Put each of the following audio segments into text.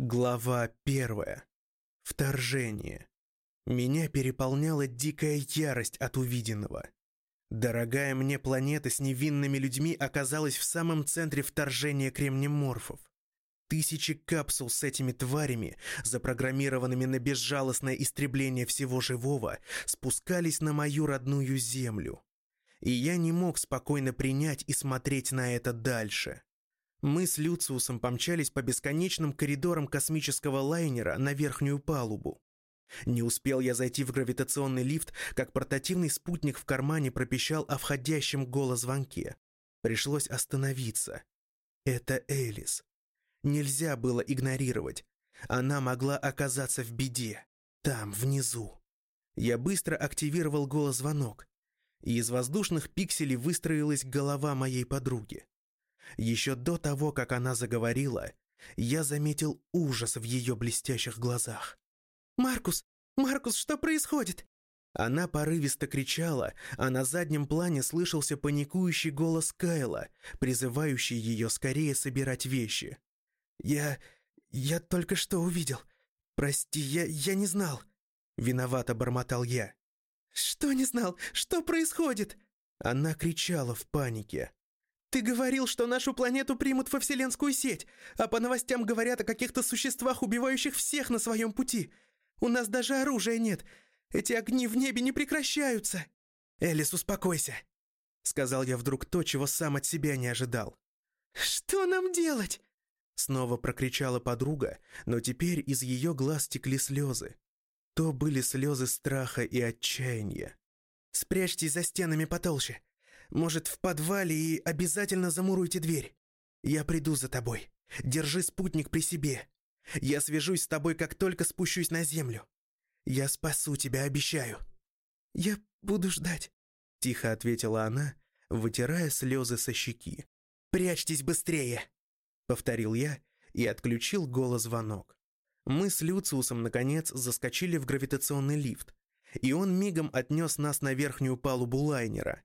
Глава первая. Вторжение. Меня переполняла дикая ярость от увиденного. Дорогая мне планета с невинными людьми оказалась в самом центре вторжения кремнеморфов. Тысячи капсул с этими тварями, запрограммированными на безжалостное истребление всего живого, спускались на мою родную Землю. И я не мог спокойно принять и смотреть на это дальше. Мы с Люциусом помчались по бесконечным коридорам космического лайнера на верхнюю палубу. Не успел я зайти в гравитационный лифт, как портативный спутник в кармане пропищал о входящем голозвонке. Пришлось остановиться. Это Элис. Нельзя было игнорировать. Она могла оказаться в беде. Там, внизу. Я быстро активировал голозвонок, и из воздушных пикселей выстроилась голова моей подруги. Еще до того, как она заговорила, я заметил ужас в ее блестящих глазах. «Маркус! Маркус, что происходит?» Она порывисто кричала, а на заднем плане слышался паникующий голос Кайла, призывающий ее скорее собирать вещи. «Я... я только что увидел. Прости, я... я не знал». Виновато бормотал я. «Что не знал? Что происходит?» Она кричала в панике. «Ты говорил, что нашу планету примут во вселенскую сеть, а по новостям говорят о каких-то существах, убивающих всех на своем пути. У нас даже оружия нет. Эти огни в небе не прекращаются». «Элис, успокойся», — сказал я вдруг то, чего сам от себя не ожидал. «Что нам делать?» Снова прокричала подруга, но теперь из ее глаз текли слезы. То были слезы страха и отчаяния. «Спрячьтесь за стенами потолще. Может, в подвале и обязательно замуруйте дверь. Я приду за тобой. Держи спутник при себе. Я свяжусь с тобой, как только спущусь на землю. Я спасу тебя, обещаю». «Я буду ждать», — тихо ответила она, вытирая слезы со щеки. «Прячьтесь быстрее!» — повторил я и отключил голозвонок. Мы с Люциусом, наконец, заскочили в гравитационный лифт, и он мигом отнес нас на верхнюю палубу лайнера.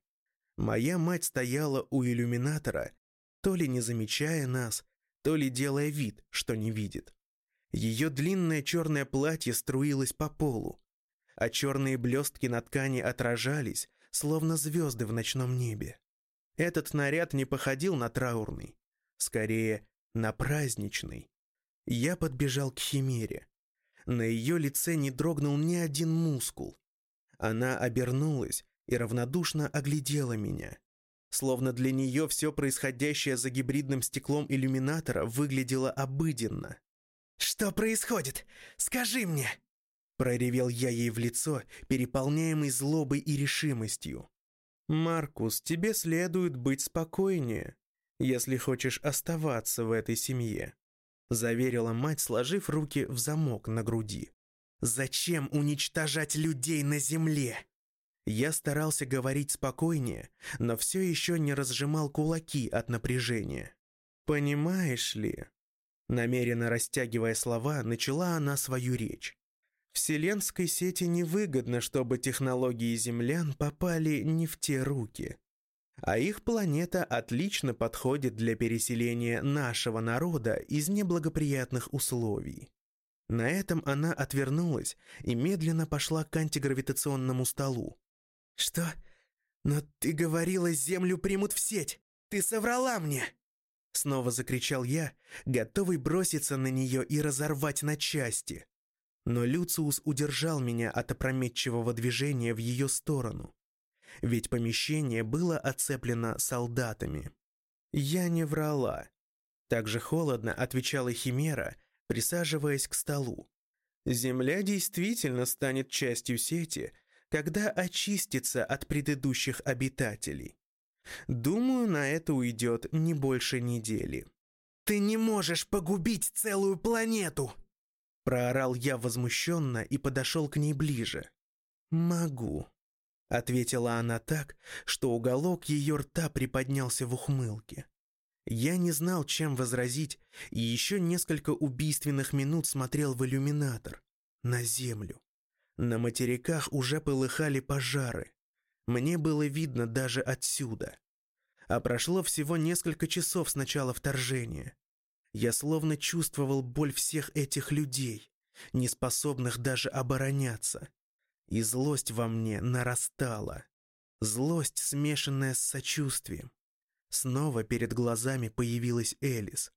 Моя мать стояла у иллюминатора, то ли не замечая нас, то ли делая вид, что не видит. Ее длинное черное платье струилось по полу, а черные блестки на ткани отражались, словно звезды в ночном небе. Этот наряд не походил на траурный, скорее, на праздничный. Я подбежал к Химере. На ее лице не дрогнул ни один мускул. Она обернулась и равнодушно оглядела меня. Словно для нее все происходящее за гибридным стеклом иллюминатора выглядело обыденно. «Что происходит? Скажи мне!» Проревел я ей в лицо, переполняемый злобой и решимостью. «Маркус, тебе следует быть спокойнее, если хочешь оставаться в этой семье заверила мать, сложив руки в замок на груди. «Зачем уничтожать людей на земле?» Я старался говорить спокойнее, но все еще не разжимал кулаки от напряжения. «Понимаешь ли...» Намеренно растягивая слова, начала она свою речь. Вселенской сети невыгодно, чтобы технологии землян попали не в те руки а их планета отлично подходит для переселения нашего народа из неблагоприятных условий. На этом она отвернулась и медленно пошла к антигравитационному столу. «Что? Но ты говорила, Землю примут в сеть! Ты соврала мне!» Снова закричал я, готовый броситься на нее и разорвать на части. Но Люциус удержал меня от опрометчивого движения в ее сторону ведь помещение было оцеплено солдатами. Я не врала. Так же холодно отвечала Химера, присаживаясь к столу. Земля действительно станет частью сети, когда очистится от предыдущих обитателей. Думаю, на это уйдет не больше недели. «Ты не можешь погубить целую планету!» Проорал я возмущенно и подошел к ней ближе. «Могу», Ответила она так, что уголок ее рта приподнялся в ухмылке. Я не знал, чем возразить, и еще несколько убийственных минут смотрел в иллюминатор. На землю. На материках уже полыхали пожары. Мне было видно даже отсюда. А прошло всего несколько часов с начала вторжения. Я словно чувствовал боль всех этих людей, не способных даже обороняться. И злость во мне нарастала. Злость, смешанная с сочувствием. Снова перед глазами появилась Элис,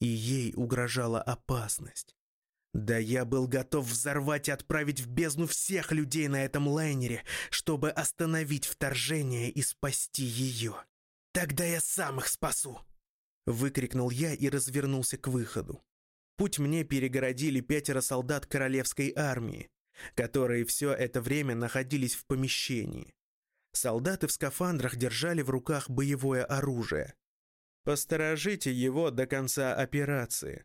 и ей угрожала опасность. Да я был готов взорвать и отправить в бездну всех людей на этом лайнере, чтобы остановить вторжение и спасти ее. Тогда я сам их спасу!» Выкрикнул я и развернулся к выходу. Путь мне перегородили пятеро солдат королевской армии, которые все это время находились в помещении. Солдаты в скафандрах держали в руках боевое оружие. «Посторожите его до конца операции.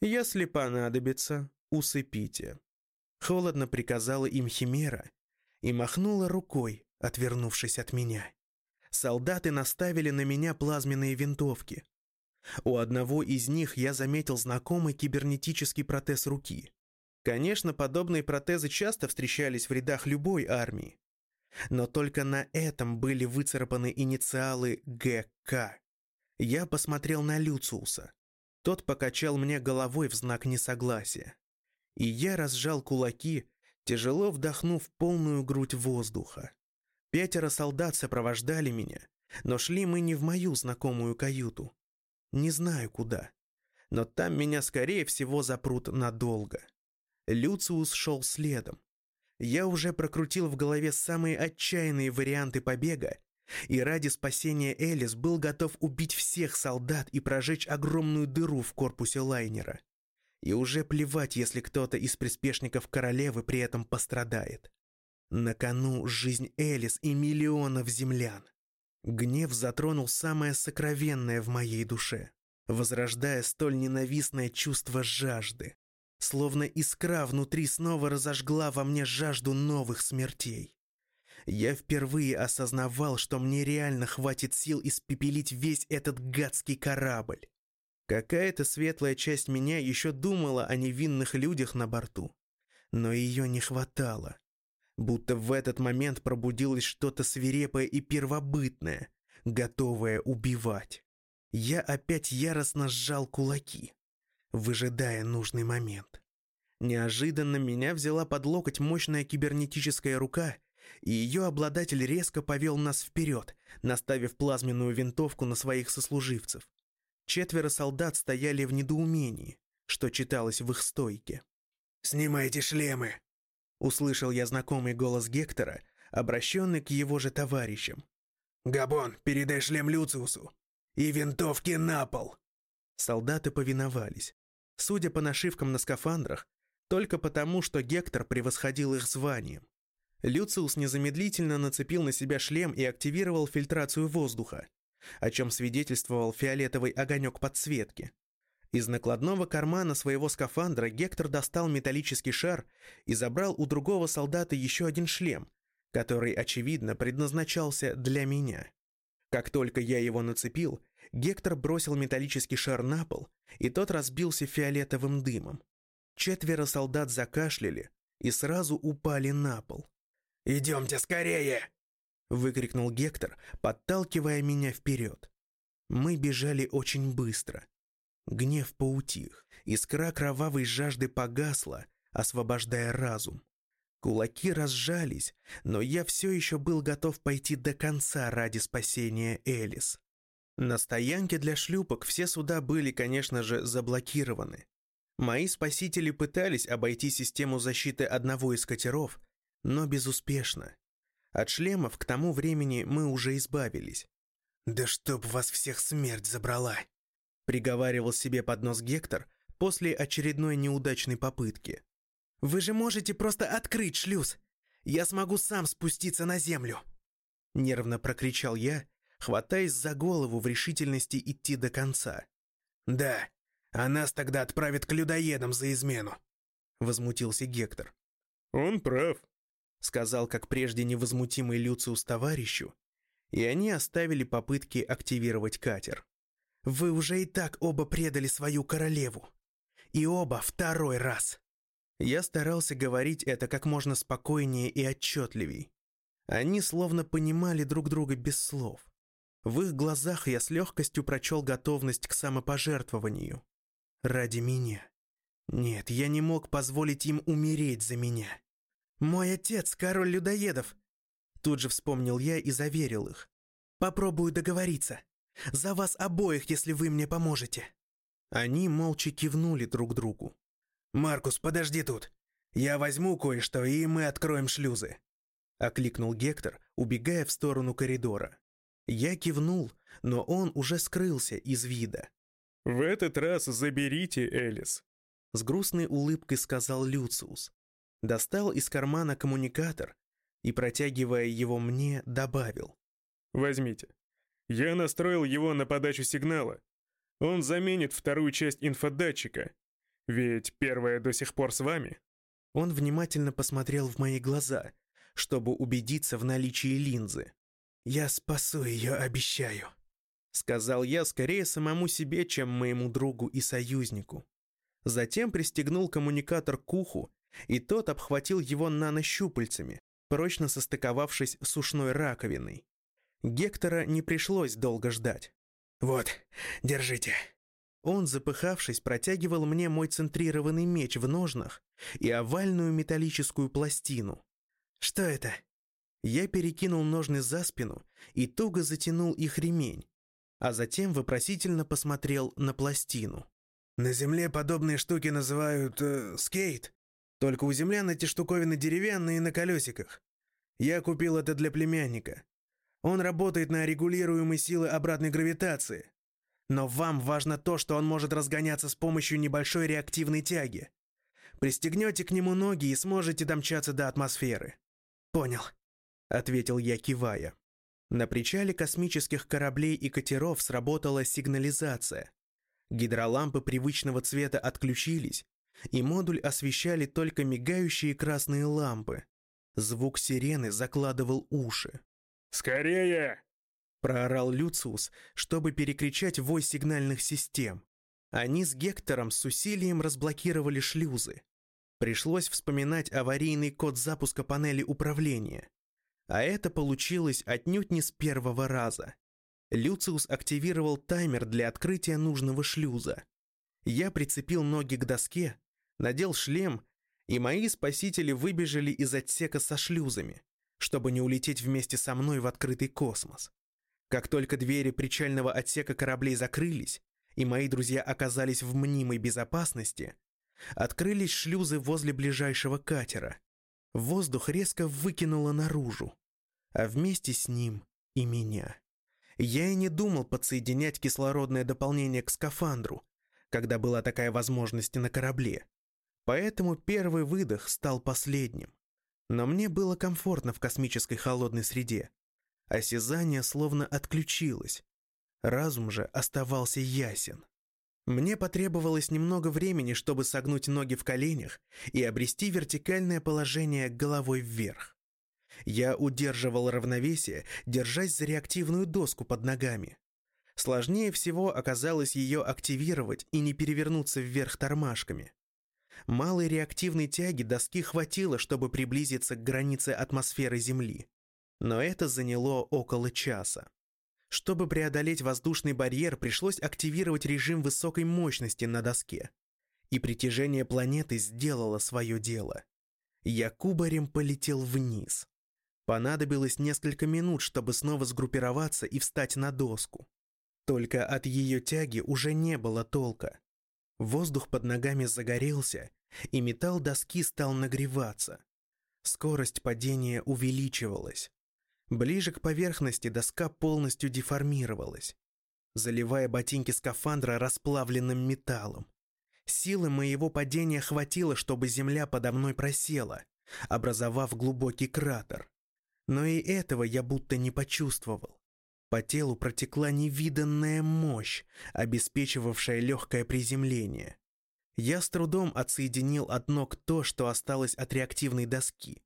Если понадобится, усыпите». Холодно приказала им Химера и махнула рукой, отвернувшись от меня. Солдаты наставили на меня плазменные винтовки. У одного из них я заметил знакомый кибернетический протез руки. Конечно, подобные протезы часто встречались в рядах любой армии. Но только на этом были выцарапаны инициалы ГК. Я посмотрел на Люциуса. Тот покачал мне головой в знак несогласия. И я разжал кулаки, тяжело вдохнув полную грудь воздуха. Пятеро солдат сопровождали меня, но шли мы не в мою знакомую каюту. Не знаю куда. Но там меня, скорее всего, запрут надолго. Люциус шел следом. Я уже прокрутил в голове самые отчаянные варианты побега, и ради спасения Элис был готов убить всех солдат и прожечь огромную дыру в корпусе лайнера. И уже плевать, если кто-то из приспешников королевы при этом пострадает. На кону жизнь Элис и миллионов землян. Гнев затронул самое сокровенное в моей душе, возрождая столь ненавистное чувство жажды. Словно искра внутри снова разожгла во мне жажду новых смертей. Я впервые осознавал, что мне реально хватит сил испепелить весь этот гадский корабль. Какая-то светлая часть меня еще думала о невинных людях на борту. Но ее не хватало будто в этот момент пробудилось что-то свирепое и первобытное, готовое убивать. Я опять яростно сжал кулаки, выжидая нужный момент. Неожиданно меня взяла под локоть мощная кибернетическая рука, и ее обладатель резко повел нас вперед, наставив плазменную винтовку на своих сослуживцев. Четверо солдат стояли в недоумении, что читалось в их стойке. «Снимайте шлемы!» Услышал я знакомый голос Гектора, обращенный к его же товарищам. «Габон, передай шлем Люциусу! И винтовки на пол!» Солдаты повиновались. Судя по нашивкам на скафандрах, только потому, что Гектор превосходил их званием. Люциус незамедлительно нацепил на себя шлем и активировал фильтрацию воздуха, о чем свидетельствовал фиолетовый огонек подсветки. Из накладного кармана своего скафандра Гектор достал металлический шар и забрал у другого солдата еще один шлем, который, очевидно, предназначался для меня. Как только я его нацепил, Гектор бросил металлический шар на пол, и тот разбился фиолетовым дымом. Четверо солдат закашляли и сразу упали на пол. «Идемте скорее!» — выкрикнул Гектор, подталкивая меня вперед. Мы бежали очень быстро — Гнев поутих, искра кровавой жажды погасла, освобождая разум. Кулаки разжались, но я все еще был готов пойти до конца ради спасения Элис. На стоянке для шлюпок все суда были, конечно же, заблокированы. Мои спасители пытались обойти систему защиты одного из катеров, но безуспешно. От шлемов к тому времени мы уже избавились. «Да чтоб вас всех смерть забрала!» приговаривал себе под нос Гектор после очередной неудачной попытки. «Вы же можете просто открыть шлюз! Я смогу сам спуститься на землю!» Нервно прокричал я, хватаясь за голову в решительности идти до конца. «Да, а нас тогда отправят к людоедам за измену!» Возмутился Гектор. «Он прав», — сказал как прежде невозмутимый Люциус товарищу, и они оставили попытки активировать катер. Вы уже и так оба предали свою королеву. И оба второй раз. Я старался говорить это как можно спокойнее и отчетливей. Они словно понимали друг друга без слов. В их глазах я с легкостью прочел готовность к самопожертвованию. Ради меня. Нет, я не мог позволить им умереть за меня. Мой отец — король людоедов. Тут же вспомнил я и заверил их. Попробую договориться. За вас обоих, если вы мне поможете. Они молча кивнули друг другу. «Маркус, подожди тут. Я возьму кое-что, и мы откроем шлюзы», — окликнул Гектор, убегая в сторону коридора. Я кивнул, но он уже скрылся из вида. «В этот раз заберите Элис», — с грустной улыбкой сказал Люциус. Достал из кармана коммуникатор и, протягивая его мне, добавил. «Возьмите. Я настроил его на подачу сигнала. Он заменит вторую часть инфодатчика. Ведь первая до сих пор с вами». Он внимательно посмотрел в мои глаза, чтобы убедиться в наличии линзы. «Я спасу ее, обещаю», — сказал я скорее самому себе, чем моему другу и союзнику. Затем пристегнул коммуникатор к уху, и тот обхватил его нанощупальцами, прочно состыковавшись с ушной раковиной. Гектора не пришлось долго ждать. «Вот, держите». Он, запыхавшись, протягивал мне мой центрированный меч в ножнах и овальную металлическую пластину. «Что это?» Я перекинул ножны за спину и туго затянул их ремень, а затем вопросительно посмотрел на пластину. «На земле подобные штуки называют э, скейт. Только у землян эти штуковины деревянные на колесиках. Я купил это для племянника. Он работает на регулируемой силы обратной гравитации. Но вам важно то, что он может разгоняться с помощью небольшой реактивной тяги. Пристегнете к нему ноги и сможете домчаться до атмосферы. Понял, ответил я, кивая. На причале космических кораблей и катеров сработала сигнализация. Гидролампы привычного цвета отключились, и модуль освещали только мигающие красные лампы. Звук сирены закладывал уши. «Скорее!» — проорал Люциус, чтобы перекричать вой сигнальных систем. Они с Гектором с усилием разблокировали шлюзы. Пришлось вспоминать аварийный код запуска панели управления. А это получилось отнюдь не с первого раза. Люциус активировал таймер для открытия нужного шлюза. Я прицепил ноги к доске, надел шлем, и мои спасители выбежали из отсека со шлюзами чтобы не улететь вместе со мной в открытый космос. Как только двери причального отсека кораблей закрылись, и мои друзья оказались в мнимой безопасности, открылись шлюзы возле ближайшего катера. Воздух резко выкинуло наружу, а вместе с ним и меня. Я и не думал подсоединять кислородное дополнение к скафандру, когда была такая возможность на корабле. Поэтому первый выдох стал последним. Но мне было комфортно в космической холодной среде. Осязание словно отключилось. Разум же оставался ясен. Мне потребовалось немного времени, чтобы согнуть ноги в коленях и обрести вертикальное положение головой вверх. Я удерживал равновесие, держась за реактивную доску под ногами. Сложнее всего оказалось ее активировать и не перевернуться вверх тормашками. Малой реактивной тяги доски хватило, чтобы приблизиться к границе атмосферы Земли. Но это заняло около часа. Чтобы преодолеть воздушный барьер, пришлось активировать режим высокой мощности на доске. И притяжение планеты сделало свое дело. Я кубарем полетел вниз. Понадобилось несколько минут, чтобы снова сгруппироваться и встать на доску. Только от ее тяги уже не было толка. Воздух под ногами загорелся, и металл доски стал нагреваться. Скорость падения увеличивалась. Ближе к поверхности доска полностью деформировалась, заливая ботинки скафандра расплавленным металлом. Силы моего падения хватило, чтобы земля подо мной просела, образовав глубокий кратер. Но и этого я будто не почувствовал. По телу протекла невиданная мощь, обеспечивавшая легкое приземление. Я с трудом отсоединил от ног то, что осталось от реактивной доски,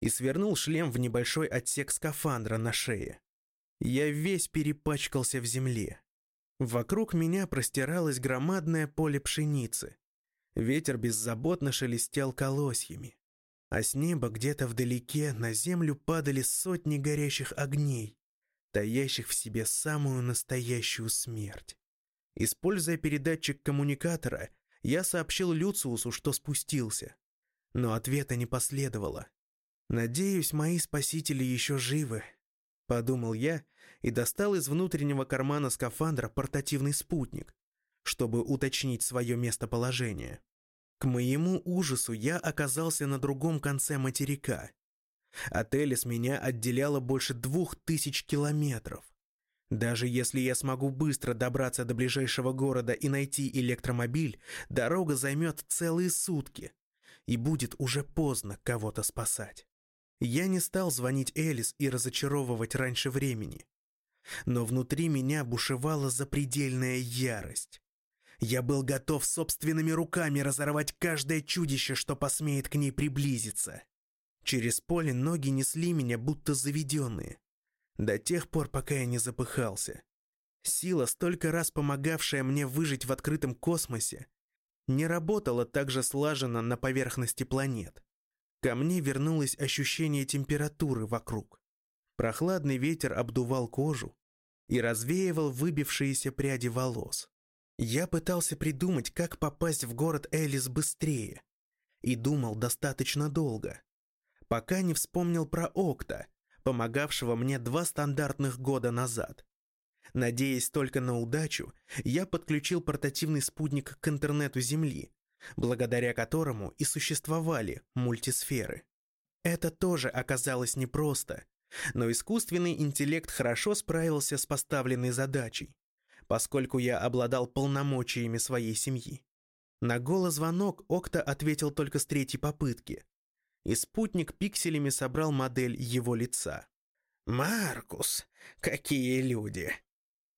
и свернул шлем в небольшой отсек скафандра на шее. Я весь перепачкался в земле. Вокруг меня простиралось громадное поле пшеницы. Ветер беззаботно шелестел колосьями. А с неба где-то вдалеке на землю падали сотни горящих огней, таящих в себе самую настоящую смерть. Используя передатчик коммуникатора, я сообщил Люциусу, что спустился. Но ответа не последовало. «Надеюсь, мои спасители еще живы», — подумал я и достал из внутреннего кармана скафандра портативный спутник, чтобы уточнить свое местоположение. К моему ужасу я оказался на другом конце материка. От Элис меня отделяло больше двух тысяч километров. Даже если я смогу быстро добраться до ближайшего города и найти электромобиль, дорога займет целые сутки, и будет уже поздно кого-то спасать. Я не стал звонить Элис и разочаровывать раньше времени. Но внутри меня бушевала запредельная ярость. Я был готов собственными руками разорвать каждое чудище, что посмеет к ней приблизиться. Через поле ноги несли меня, будто заведенные. До тех пор, пока я не запыхался. Сила, столько раз помогавшая мне выжить в открытом космосе, не работала так же слаженно на поверхности планет. Ко мне вернулось ощущение температуры вокруг. Прохладный ветер обдувал кожу и развеивал выбившиеся пряди волос. Я пытался придумать, как попасть в город Элис быстрее, и думал достаточно долго, пока не вспомнил про Окта, помогавшего мне два стандартных года назад. Надеясь только на удачу, я подключил портативный спутник к интернету Земли, благодаря которому и существовали мультисферы. Это тоже оказалось непросто, но искусственный интеллект хорошо справился с поставленной задачей, поскольку я обладал полномочиями своей семьи. На голозвонок Окта ответил только с третьей попытки, и спутник пикселями собрал модель его лица. «Маркус, какие люди!»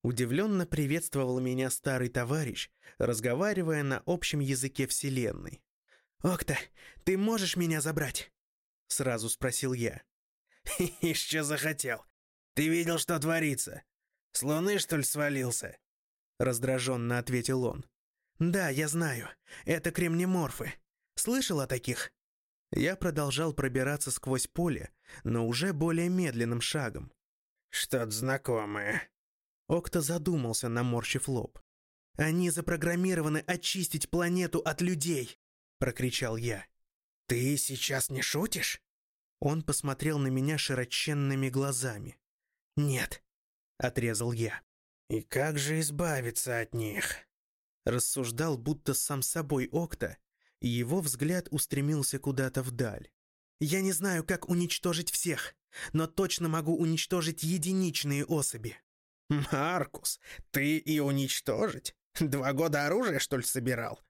Удивленно приветствовал меня старый товарищ, разговаривая на общем языке Вселенной. «Окта, ты можешь меня забрать?» Сразу спросил я. «Еще захотел. Ты видел, что творится? С луны, что ли, свалился?» Раздраженно ответил он. «Да, я знаю. Это кремнеморфы. Слышал о таких?» Я продолжал пробираться сквозь поле, но уже более медленным шагом. «Что-то знакомое». Окта задумался, наморщив лоб. «Они запрограммированы очистить планету от людей!» — прокричал я. «Ты сейчас не шутишь?» Он посмотрел на меня широченными глазами. «Нет», — отрезал я. «И как же избавиться от них?» Рассуждал, будто сам собой Окта, и его взгляд устремился куда-то вдаль. «Я не знаю, как уничтожить всех, но точно могу уничтожить единичные особи». «Маркус, ты и уничтожить? Два года оружия, что ли, собирал?»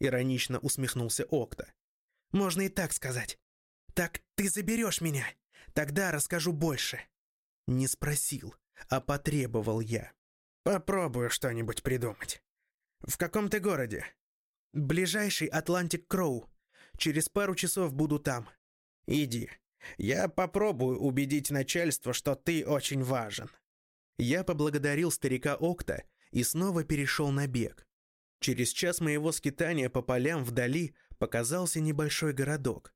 Иронично усмехнулся Окта. «Можно и так сказать. Так ты заберешь меня, тогда расскажу больше». Не спросил, а потребовал я. «Попробую что-нибудь придумать. В каком ты городе?» «Ближайший Атлантик Кроу. Через пару часов буду там». «Иди. Я попробую убедить начальство, что ты очень важен». Я поблагодарил старика Окта и снова перешел на бег. Через час моего скитания по полям вдали показался небольшой городок,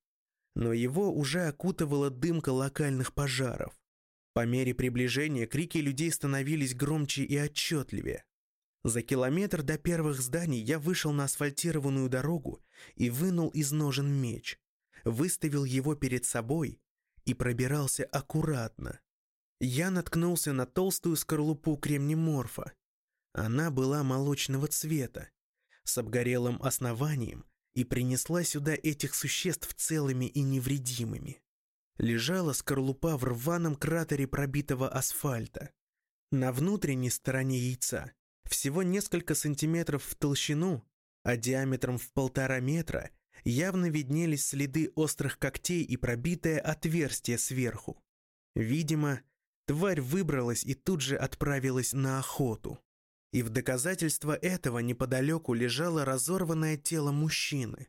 но его уже окутывала дымка локальных пожаров. По мере приближения крики людей становились громче и отчетливее. За километр до первых зданий я вышел на асфальтированную дорогу и вынул из ножен меч, выставил его перед собой и пробирался аккуратно. Я наткнулся на толстую скорлупу кремнеморфа. Она была молочного цвета, с обгорелым основанием и принесла сюда этих существ целыми и невредимыми лежала скорлупа в рваном кратере пробитого асфальта. На внутренней стороне яйца, всего несколько сантиметров в толщину, а диаметром в полтора метра, явно виднелись следы острых когтей и пробитое отверстие сверху. Видимо, тварь выбралась и тут же отправилась на охоту. И в доказательство этого неподалеку лежало разорванное тело мужчины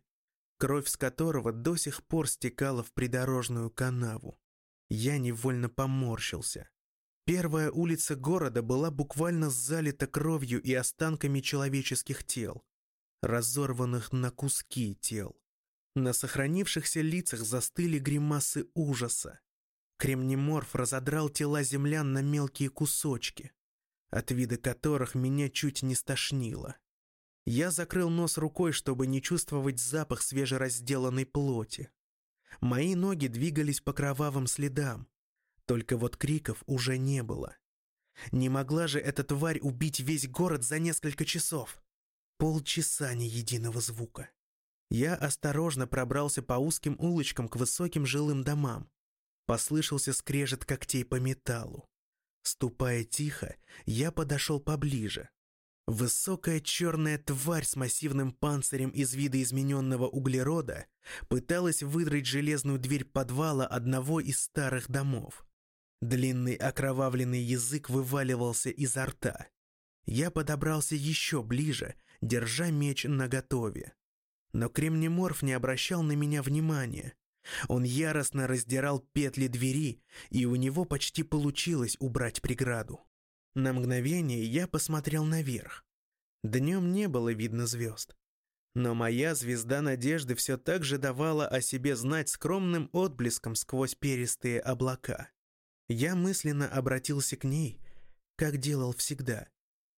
кровь с которого до сих пор стекала в придорожную канаву. Я невольно поморщился. Первая улица города была буквально залита кровью и останками человеческих тел, разорванных на куски тел. На сохранившихся лицах застыли гримасы ужаса. Кремнеморф разодрал тела землян на мелкие кусочки. от вида которых меня чуть не стошнило. Я закрыл нос рукой, чтобы не чувствовать запах свежеразделанной плоти. Мои ноги двигались по кровавым следам, только вот криков уже не было. Не могла же эта тварь убить весь город за несколько часов. Полчаса ни единого звука. Я осторожно пробрался по узким улочкам к высоким жилым домам. Послышался скрежет когтей по металлу. Ступая тихо, я подошел поближе. Высокая черная тварь с массивным панцирем из видоизмененного углерода пыталась выдрать железную дверь подвала одного из старых домов. Длинный окровавленный язык вываливался изо рта. Я подобрался еще ближе, держа меч наготове. Но кремнеморф не обращал на меня внимания. Он яростно раздирал петли двери, и у него почти получилось убрать преграду. На мгновение я посмотрел наверх. Днем не было видно звезд. Но моя звезда надежды все так же давала о себе знать скромным отблеском сквозь перистые облака. Я мысленно обратился к ней, как делал всегда,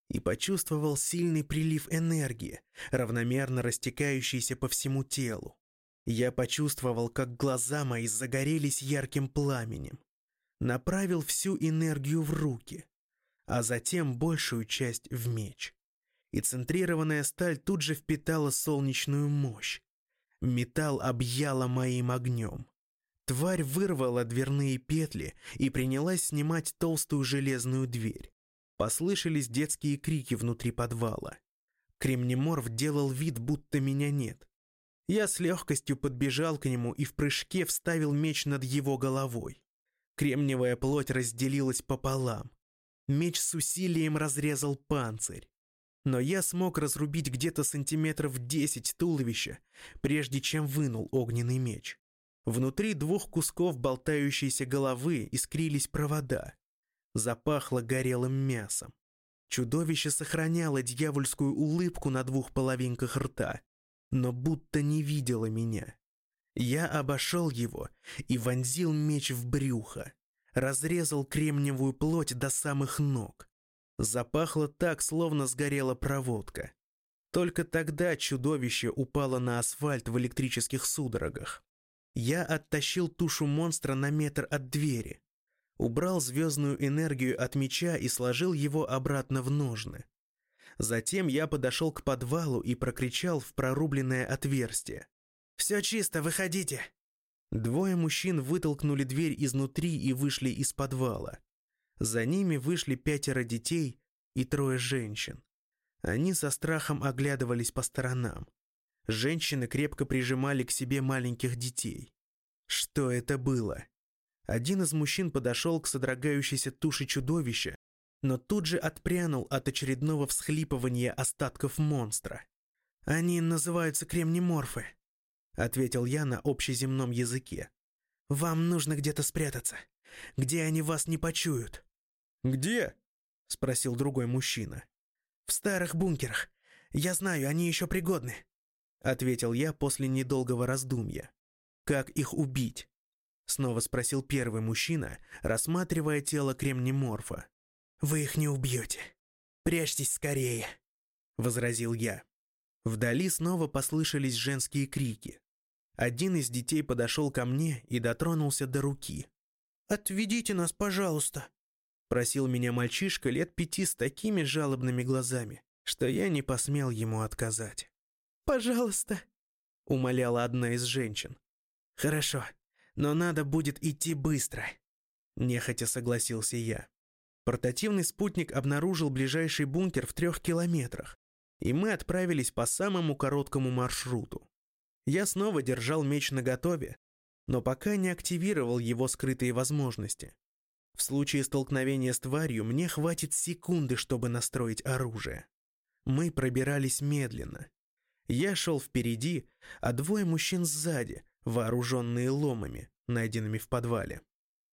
и почувствовал сильный прилив энергии, равномерно растекающийся по всему телу. Я почувствовал, как глаза мои загорелись ярким пламенем. Направил всю энергию в руки а затем большую часть в меч. И центрированная сталь тут же впитала солнечную мощь. Металл объяла моим огнем. Тварь вырвала дверные петли и принялась снимать толстую железную дверь. Послышались детские крики внутри подвала. Кремнеморф делал вид, будто меня нет. Я с легкостью подбежал к нему и в прыжке вставил меч над его головой. Кремниевая плоть разделилась пополам. Меч с усилием разрезал панцирь. Но я смог разрубить где-то сантиметров десять туловища, прежде чем вынул огненный меч. Внутри двух кусков болтающейся головы искрились провода. Запахло горелым мясом. Чудовище сохраняло дьявольскую улыбку на двух половинках рта, но будто не видело меня. Я обошел его и вонзил меч в брюхо разрезал кремниевую плоть до самых ног. Запахло так, словно сгорела проводка. Только тогда чудовище упало на асфальт в электрических судорогах. Я оттащил тушу монстра на метр от двери, убрал звездную энергию от меча и сложил его обратно в ножны. Затем я подошел к подвалу и прокричал в прорубленное отверстие. «Все чисто, выходите!» Двое мужчин вытолкнули дверь изнутри и вышли из подвала. За ними вышли пятеро детей и трое женщин. Они со страхом оглядывались по сторонам. Женщины крепко прижимали к себе маленьких детей. Что это было? Один из мужчин подошел к содрогающейся туше чудовища, но тут же отпрянул от очередного всхлипывания остатков монстра. Они называются кремнеморфы ответил я на общеземном языке. Вам нужно где-то спрятаться, где они вас не почуют. Где? спросил другой мужчина. В старых бункерах. Я знаю, они еще пригодны, ответил я после недолгого раздумья. Как их убить? снова спросил первый мужчина, рассматривая тело кремнеморфа. Вы их не убьете. Прячьтесь скорее, возразил я. Вдали снова послышались женские крики. Один из детей подошел ко мне и дотронулся до руки. «Отведите нас, пожалуйста», — просил меня мальчишка лет пяти с такими жалобными глазами, что я не посмел ему отказать. «Пожалуйста», — умоляла одна из женщин. «Хорошо, но надо будет идти быстро», — нехотя согласился я. Портативный спутник обнаружил ближайший бункер в трех километрах, и мы отправились по самому короткому маршруту. Я снова держал меч наготове, но пока не активировал его скрытые возможности. В случае столкновения с тварью мне хватит секунды, чтобы настроить оружие. Мы пробирались медленно. Я шел впереди, а двое мужчин сзади, вооруженные ломами, найденными в подвале.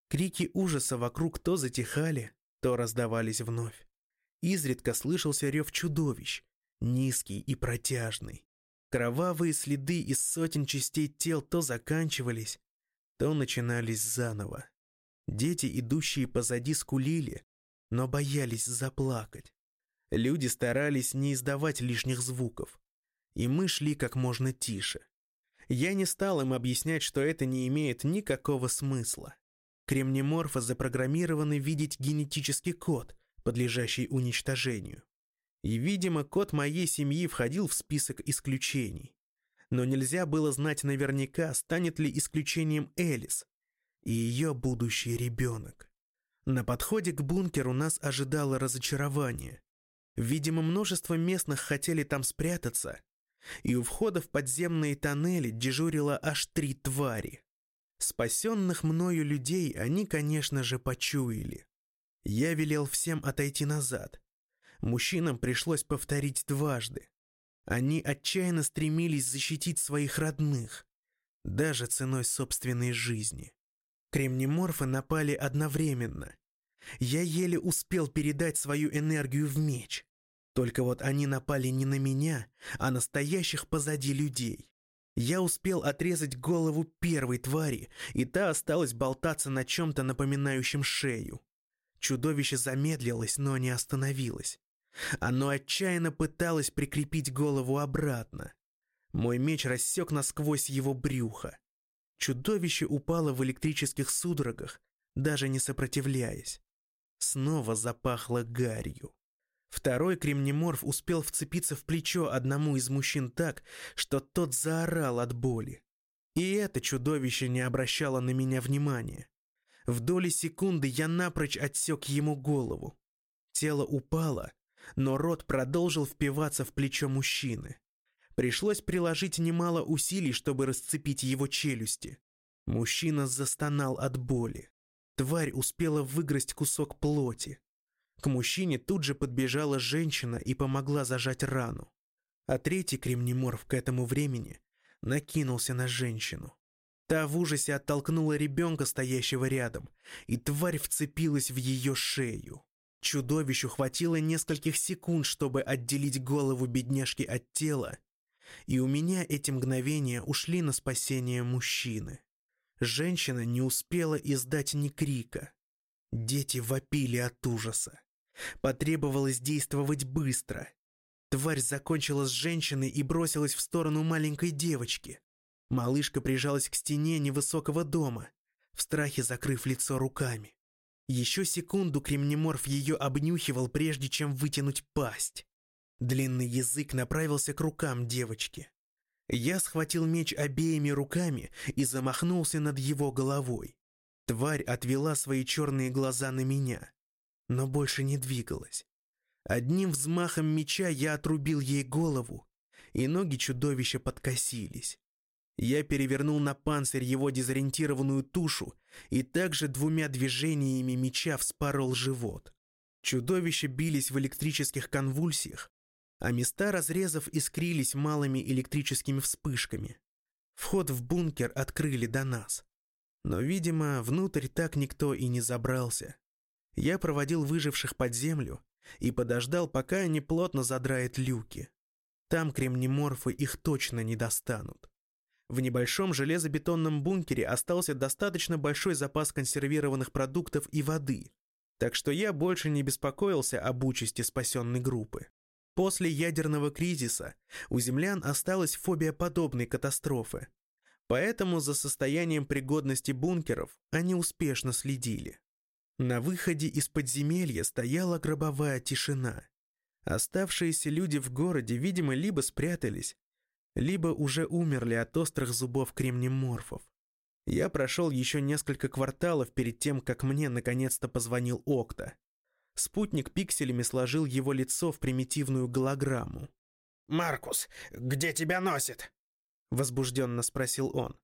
Крики ужаса вокруг то затихали, то раздавались вновь. Изредка слышался рев чудовищ, низкий и протяжный. Кровавые следы из сотен частей тел то заканчивались, то начинались заново. Дети, идущие позади, скулили, но боялись заплакать. Люди старались не издавать лишних звуков, и мы шли как можно тише. Я не стал им объяснять, что это не имеет никакого смысла. Кремнеморфы запрограммированы видеть генетический код, подлежащий уничтожению. И, видимо, код моей семьи входил в список исключений. Но нельзя было знать наверняка, станет ли исключением Элис и ее будущий ребенок. На подходе к бункеру нас ожидало разочарование. Видимо, множество местных хотели там спрятаться, и у входа в подземные тоннели дежурило аж три твари. Спасенных мною людей они, конечно же, почуяли. Я велел всем отойти назад. Мужчинам пришлось повторить дважды. Они отчаянно стремились защитить своих родных, даже ценой собственной жизни. Кремнеморфы напали одновременно. Я еле успел передать свою энергию в меч. Только вот они напали не на меня, а на стоящих позади людей. Я успел отрезать голову первой твари, и та осталась болтаться на чем-то напоминающем шею. Чудовище замедлилось, но не остановилось. Оно отчаянно пыталось прикрепить голову обратно. Мой меч рассек насквозь его брюхо. Чудовище упало в электрических судорогах, даже не сопротивляясь. Снова запахло гарью. Второй кремнеморф успел вцепиться в плечо одному из мужчин так, что тот заорал от боли. И это чудовище не обращало на меня внимания. В доли секунды я напрочь отсек ему голову. Тело упало, но рот продолжил впиваться в плечо мужчины. Пришлось приложить немало усилий, чтобы расцепить его челюсти. Мужчина застонал от боли. Тварь успела выгрызть кусок плоти. К мужчине тут же подбежала женщина и помогла зажать рану. А третий кремнеморф к этому времени накинулся на женщину. Та в ужасе оттолкнула ребенка, стоящего рядом, и тварь вцепилась в ее шею. Чудовищу хватило нескольких секунд, чтобы отделить голову бедняжки от тела и у меня эти мгновения ушли на спасение мужчины. Женщина не успела издать ни крика. Дети вопили от ужаса. Потребовалось действовать быстро. Тварь закончила с женщиной и бросилась в сторону маленькой девочки. Малышка прижалась к стене невысокого дома, в страхе закрыв лицо руками. Еще секунду кремнеморф ее обнюхивал, прежде чем вытянуть пасть. Длинный язык направился к рукам девочки. Я схватил меч обеими руками и замахнулся над его головой. Тварь отвела свои черные глаза на меня, но больше не двигалась. Одним взмахом меча я отрубил ей голову, и ноги чудовища подкосились. Я перевернул на панцирь его дезориентированную тушу и также двумя движениями меча вспорол живот. Чудовища бились в электрических конвульсиях, а места разрезов искрились малыми электрическими вспышками. Вход в бункер открыли до нас. Но, видимо, внутрь так никто и не забрался. Я проводил выживших под землю и подождал, пока они плотно задрают люки. Там кремнеморфы их точно не достанут. В небольшом железобетонном бункере остался достаточно большой запас консервированных продуктов и воды, так что я больше не беспокоился об участи спасенной группы. После ядерного кризиса у землян осталась фобия подобной катастрофы. Поэтому за состоянием пригодности бункеров они успешно следили. На выходе из подземелья стояла гробовая тишина. Оставшиеся люди в городе, видимо, либо спрятались, либо уже умерли от острых зубов кремнеморфов. Я прошел еще несколько кварталов перед тем, как мне наконец-то позвонил Окта. Спутник пикселями сложил его лицо в примитивную голограмму. «Маркус, где тебя носит?» Возбужденно спросил он.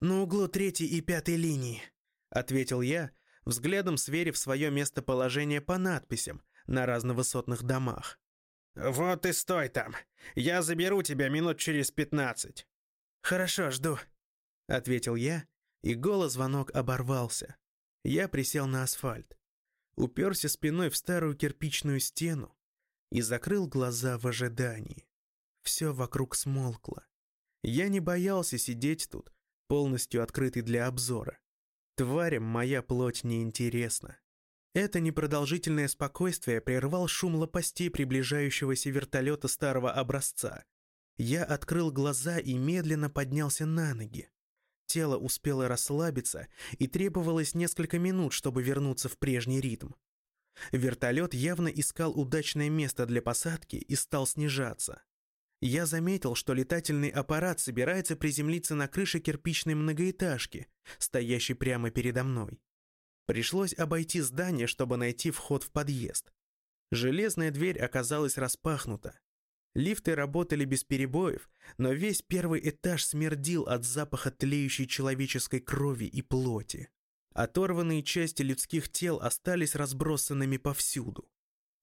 «На углу третьей и пятой линии», — ответил я, взглядом сверив свое местоположение по надписям на разновысотных домах. «Вот и стой там. Я заберу тебя минут через пятнадцать». «Хорошо, жду», — ответил я, и голос звонок оборвался. Я присел на асфальт уперся спиной в старую кирпичную стену и закрыл глаза в ожидании. Все вокруг смолкло. Я не боялся сидеть тут, полностью открытый для обзора. Тварям моя плоть не интересна. Это непродолжительное спокойствие прервал шум лопастей приближающегося вертолета старого образца. Я открыл глаза и медленно поднялся на ноги. Тело успело расслабиться, и требовалось несколько минут, чтобы вернуться в прежний ритм. Вертолет явно искал удачное место для посадки и стал снижаться. Я заметил, что летательный аппарат собирается приземлиться на крыше кирпичной многоэтажки, стоящей прямо передо мной. Пришлось обойти здание, чтобы найти вход в подъезд. Железная дверь оказалась распахнута. Лифты работали без перебоев, но весь первый этаж смердил от запаха тлеющей человеческой крови и плоти. Оторванные части людских тел остались разбросанными повсюду.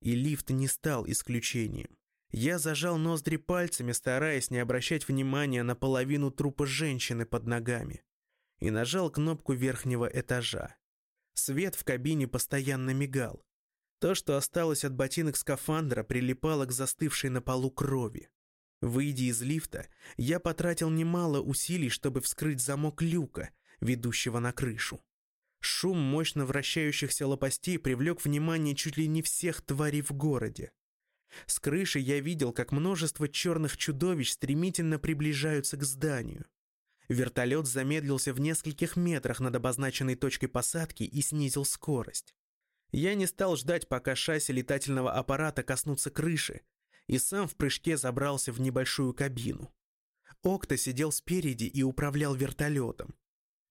И лифт не стал исключением. Я зажал ноздри пальцами, стараясь не обращать внимания на половину трупа женщины под ногами, и нажал кнопку верхнего этажа. Свет в кабине постоянно мигал. То, что осталось от ботинок скафандра, прилипало к застывшей на полу крови. Выйдя из лифта, я потратил немало усилий, чтобы вскрыть замок люка, ведущего на крышу. Шум мощно вращающихся лопастей привлек внимание чуть ли не всех тварей в городе. С крыши я видел, как множество черных чудовищ стремительно приближаются к зданию. Вертолет замедлился в нескольких метрах над обозначенной точкой посадки и снизил скорость. Я не стал ждать, пока шасси летательного аппарата коснутся крыши, и сам в прыжке забрался в небольшую кабину. Окта сидел спереди и управлял вертолетом.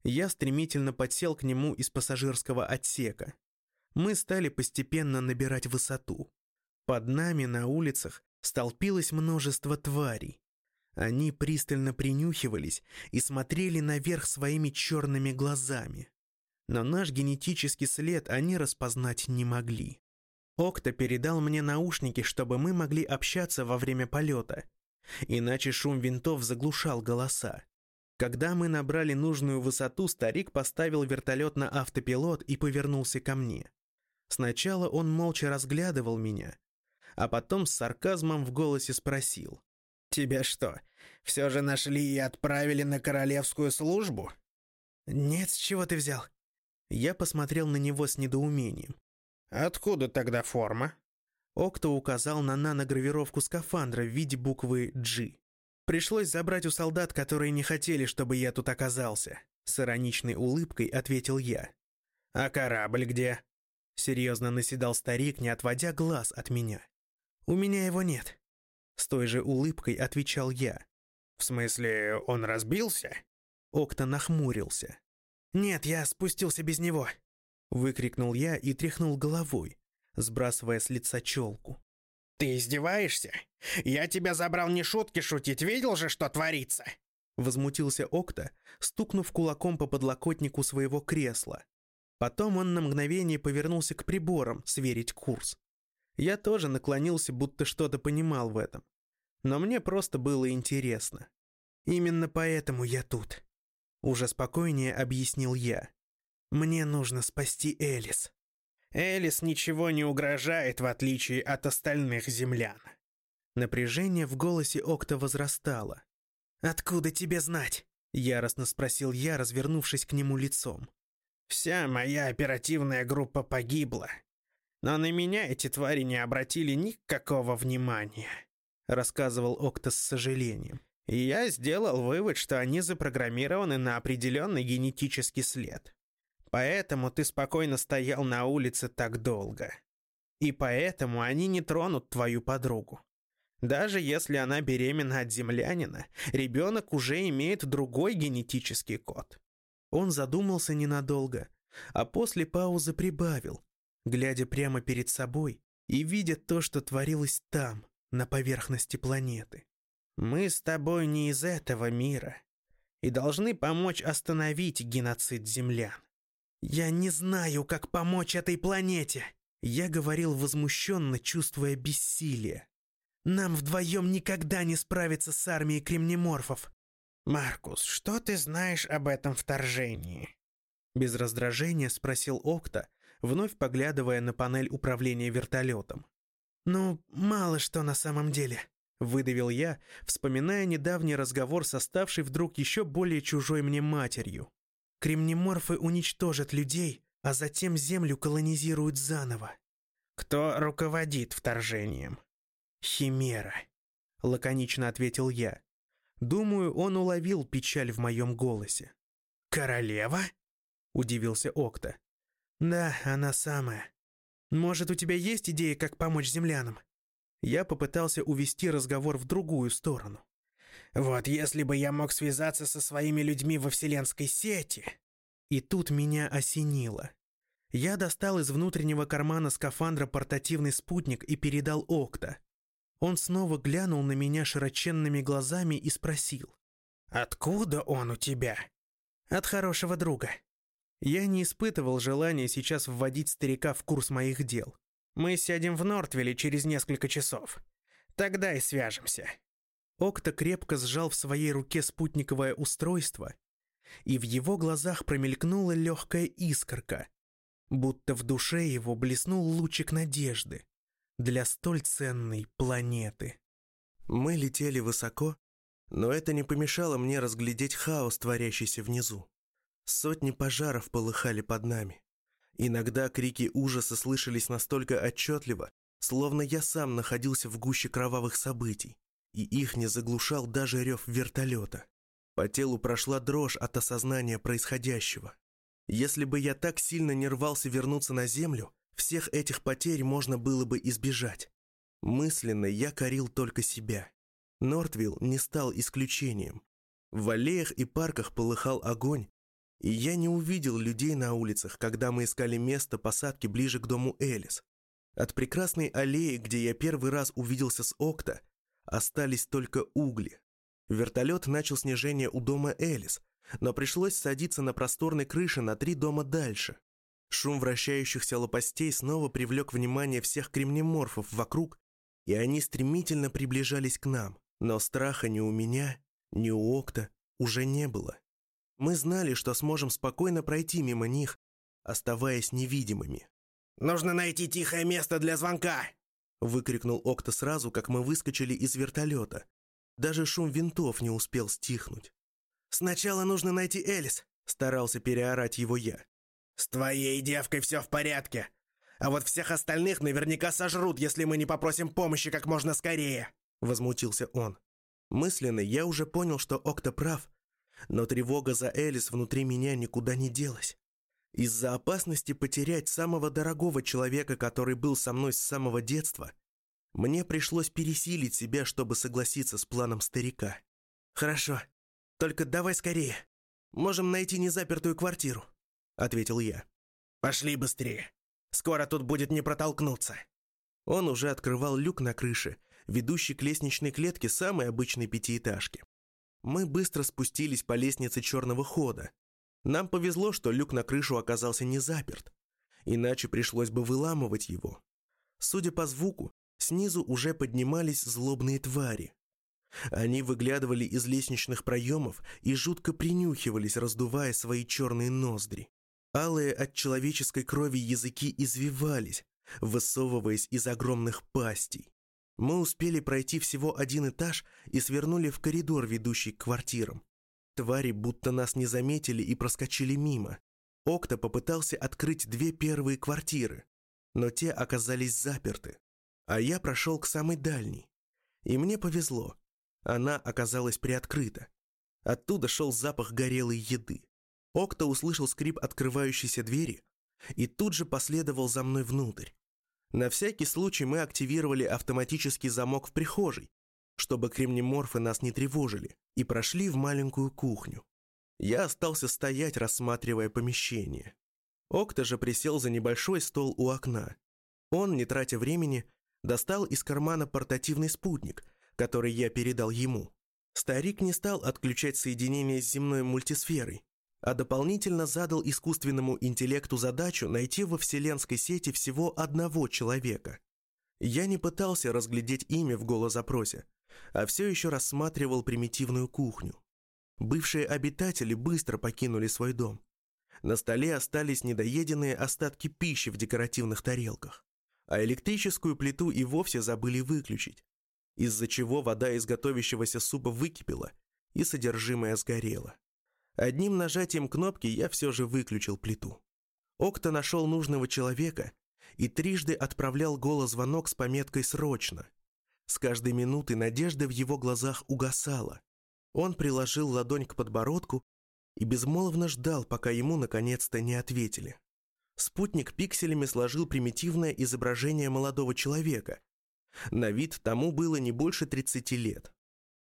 Я стремительно подсел к нему из пассажирского отсека. Мы стали постепенно набирать высоту. Под нами на улицах столпилось множество тварей. Они пристально принюхивались и смотрели наверх своими черными глазами. Но наш генетический след они распознать не могли. Окта передал мне наушники, чтобы мы могли общаться во время полета. Иначе шум винтов заглушал голоса. Когда мы набрали нужную высоту, старик поставил вертолет на автопилот и повернулся ко мне. Сначала он молча разглядывал меня, а потом с сарказмом в голосе спросил. «Тебя что, все же нашли и отправили на королевскую службу?» «Нет, с чего ты взял?» Я посмотрел на него с недоумением. «Откуда тогда форма?» Окто указал на наногравировку скафандра в виде буквы «G». «Пришлось забрать у солдат, которые не хотели, чтобы я тут оказался», с ироничной улыбкой ответил я. «А корабль где?» Серьезно наседал старик, не отводя глаз от меня. «У меня его нет». С той же улыбкой отвечал я. «В смысле, он разбился?» Окта нахмурился. «Нет, я спустился без него!» Выкрикнул я и тряхнул головой, сбрасывая с лица челку. «Ты издеваешься? Я тебя забрал не шутки шутить, видел же, что творится?» Возмутился Окта, стукнув кулаком по подлокотнику своего кресла. Потом он на мгновение повернулся к приборам сверить курс. Я тоже наклонился, будто что-то понимал в этом. Но мне просто было интересно. Именно поэтому я тут. Уже спокойнее объяснил я. Мне нужно спасти Элис. Элис ничего не угрожает, в отличие от остальных землян. Напряжение в голосе Окта возрастало. «Откуда тебе знать?» — яростно спросил я, развернувшись к нему лицом. «Вся моя оперативная группа погибла. Но на меня эти твари не обратили никакого внимания», — рассказывал Окта с сожалением. «И я сделал вывод, что они запрограммированы на определенный генетический след. Поэтому ты спокойно стоял на улице так долго. И поэтому они не тронут твою подругу. Даже если она беременна от землянина, ребенок уже имеет другой генетический код». Он задумался ненадолго, а после паузы прибавил, глядя прямо перед собой и видя то, что творилось там, на поверхности планеты. «Мы с тобой не из этого мира и должны помочь остановить геноцид землян». «Я не знаю, как помочь этой планете!» Я говорил возмущенно, чувствуя бессилие. «Нам вдвоем никогда не справиться с армией кремнеморфов!» «Маркус, что ты знаешь об этом вторжении?» Без раздражения спросил Окта, вновь поглядывая на панель управления вертолетом. «Ну, мало что на самом деле», — выдавил я, вспоминая недавний разговор с оставшей вдруг еще более чужой мне матерью. «Кремнеморфы уничтожат людей, а затем Землю колонизируют заново. Кто руководит вторжением? Химера, лаконично ответил я. Думаю, он уловил печаль в моем голосе. Королева? Удивился Окта. Да, она самая. Может, у тебя есть идея, как помочь землянам? Я попытался увести разговор в другую сторону. Вот если бы я мог связаться со своими людьми во вселенской сети. И тут меня осенило. Я достал из внутреннего кармана скафандра портативный спутник и передал Окта. Он снова глянул на меня широченными глазами и спросил. «Откуда он у тебя?» «От хорошего друга». Я не испытывал желания сейчас вводить старика в курс моих дел. Мы сядем в Нортвилле через несколько часов. Тогда и свяжемся». Окта крепко сжал в своей руке спутниковое устройство, и в его глазах промелькнула легкая искорка, будто в душе его блеснул лучик надежды для столь ценной планеты. Мы летели высоко, но это не помешало мне разглядеть хаос, творящийся внизу. Сотни пожаров полыхали под нами. Иногда крики ужаса слышались настолько отчетливо, словно я сам находился в гуще кровавых событий, и их не заглушал даже рев вертолета. По телу прошла дрожь от осознания происходящего. Если бы я так сильно не рвался вернуться на Землю, всех этих потерь можно было бы избежать. Мысленно я корил только себя. Нортвилл не стал исключением. В аллеях и парках полыхал огонь, и я не увидел людей на улицах, когда мы искали место посадки ближе к дому Элис. От прекрасной аллеи, где я первый раз увиделся с Окта, остались только угли. Вертолет начал снижение у дома Элис, но пришлось садиться на просторной крыше на три дома дальше. Шум вращающихся лопастей снова привлек внимание всех кремнеморфов вокруг, и они стремительно приближались к нам. Но страха ни у меня, ни у Окта уже не было. Мы знали, что сможем спокойно пройти мимо них, оставаясь невидимыми. «Нужно найти тихое место для звонка!» выкрикнул Окта сразу, как мы выскочили из вертолета. Даже шум винтов не успел стихнуть. «Сначала нужно найти Элис», — старался переорать его я. «С твоей девкой все в порядке. А вот всех остальных наверняка сожрут, если мы не попросим помощи как можно скорее», — возмутился он. Мысленно я уже понял, что Окта прав, но тревога за Элис внутри меня никуда не делась. Из-за опасности потерять самого дорогого человека, который был со мной с самого детства, мне пришлось пересилить себя, чтобы согласиться с планом старика. «Хорошо, только давай скорее. Можем найти незапертую квартиру», — ответил я. «Пошли быстрее. Скоро тут будет не протолкнуться». Он уже открывал люк на крыше, ведущий к лестничной клетке самой обычной пятиэтажки. Мы быстро спустились по лестнице черного хода. Нам повезло, что люк на крышу оказался не заперт. Иначе пришлось бы выламывать его. Судя по звуку, снизу уже поднимались злобные твари. Они выглядывали из лестничных проемов и жутко принюхивались, раздувая свои черные ноздри. Алые от человеческой крови языки извивались, высовываясь из огромных пастей. Мы успели пройти всего один этаж и свернули в коридор, ведущий к квартирам. Твари будто нас не заметили и проскочили мимо. Окта попытался открыть две первые квартиры, но те оказались заперты. А я прошел к самой дальней. И мне повезло. Она оказалась приоткрыта. Оттуда шел запах горелой еды. Окта услышал скрип открывающейся двери и тут же последовал за мной внутрь. На всякий случай мы активировали автоматический замок в прихожей, чтобы кремнеморфы нас не тревожили, и прошли в маленькую кухню. Я остался стоять, рассматривая помещение. Окта же присел за небольшой стол у окна. Он, не тратя времени, достал из кармана портативный спутник, который я передал ему. Старик не стал отключать соединение с земной мультисферой, а дополнительно задал искусственному интеллекту задачу найти во вселенской сети всего одного человека. Я не пытался разглядеть имя в голозапросе, а все еще рассматривал примитивную кухню. Бывшие обитатели быстро покинули свой дом. На столе остались недоеденные остатки пищи в декоративных тарелках, а электрическую плиту и вовсе забыли выключить, из-за чего вода из готовящегося супа выкипела и содержимое сгорело. Одним нажатием кнопки я все же выключил плиту. Окта нашел нужного человека и трижды отправлял голозвонок с пометкой «Срочно». С каждой минутой надежда в его глазах угасала. Он приложил ладонь к подбородку и безмолвно ждал, пока ему наконец-то не ответили. Спутник пикселями сложил примитивное изображение молодого человека. На вид тому было не больше 30 лет.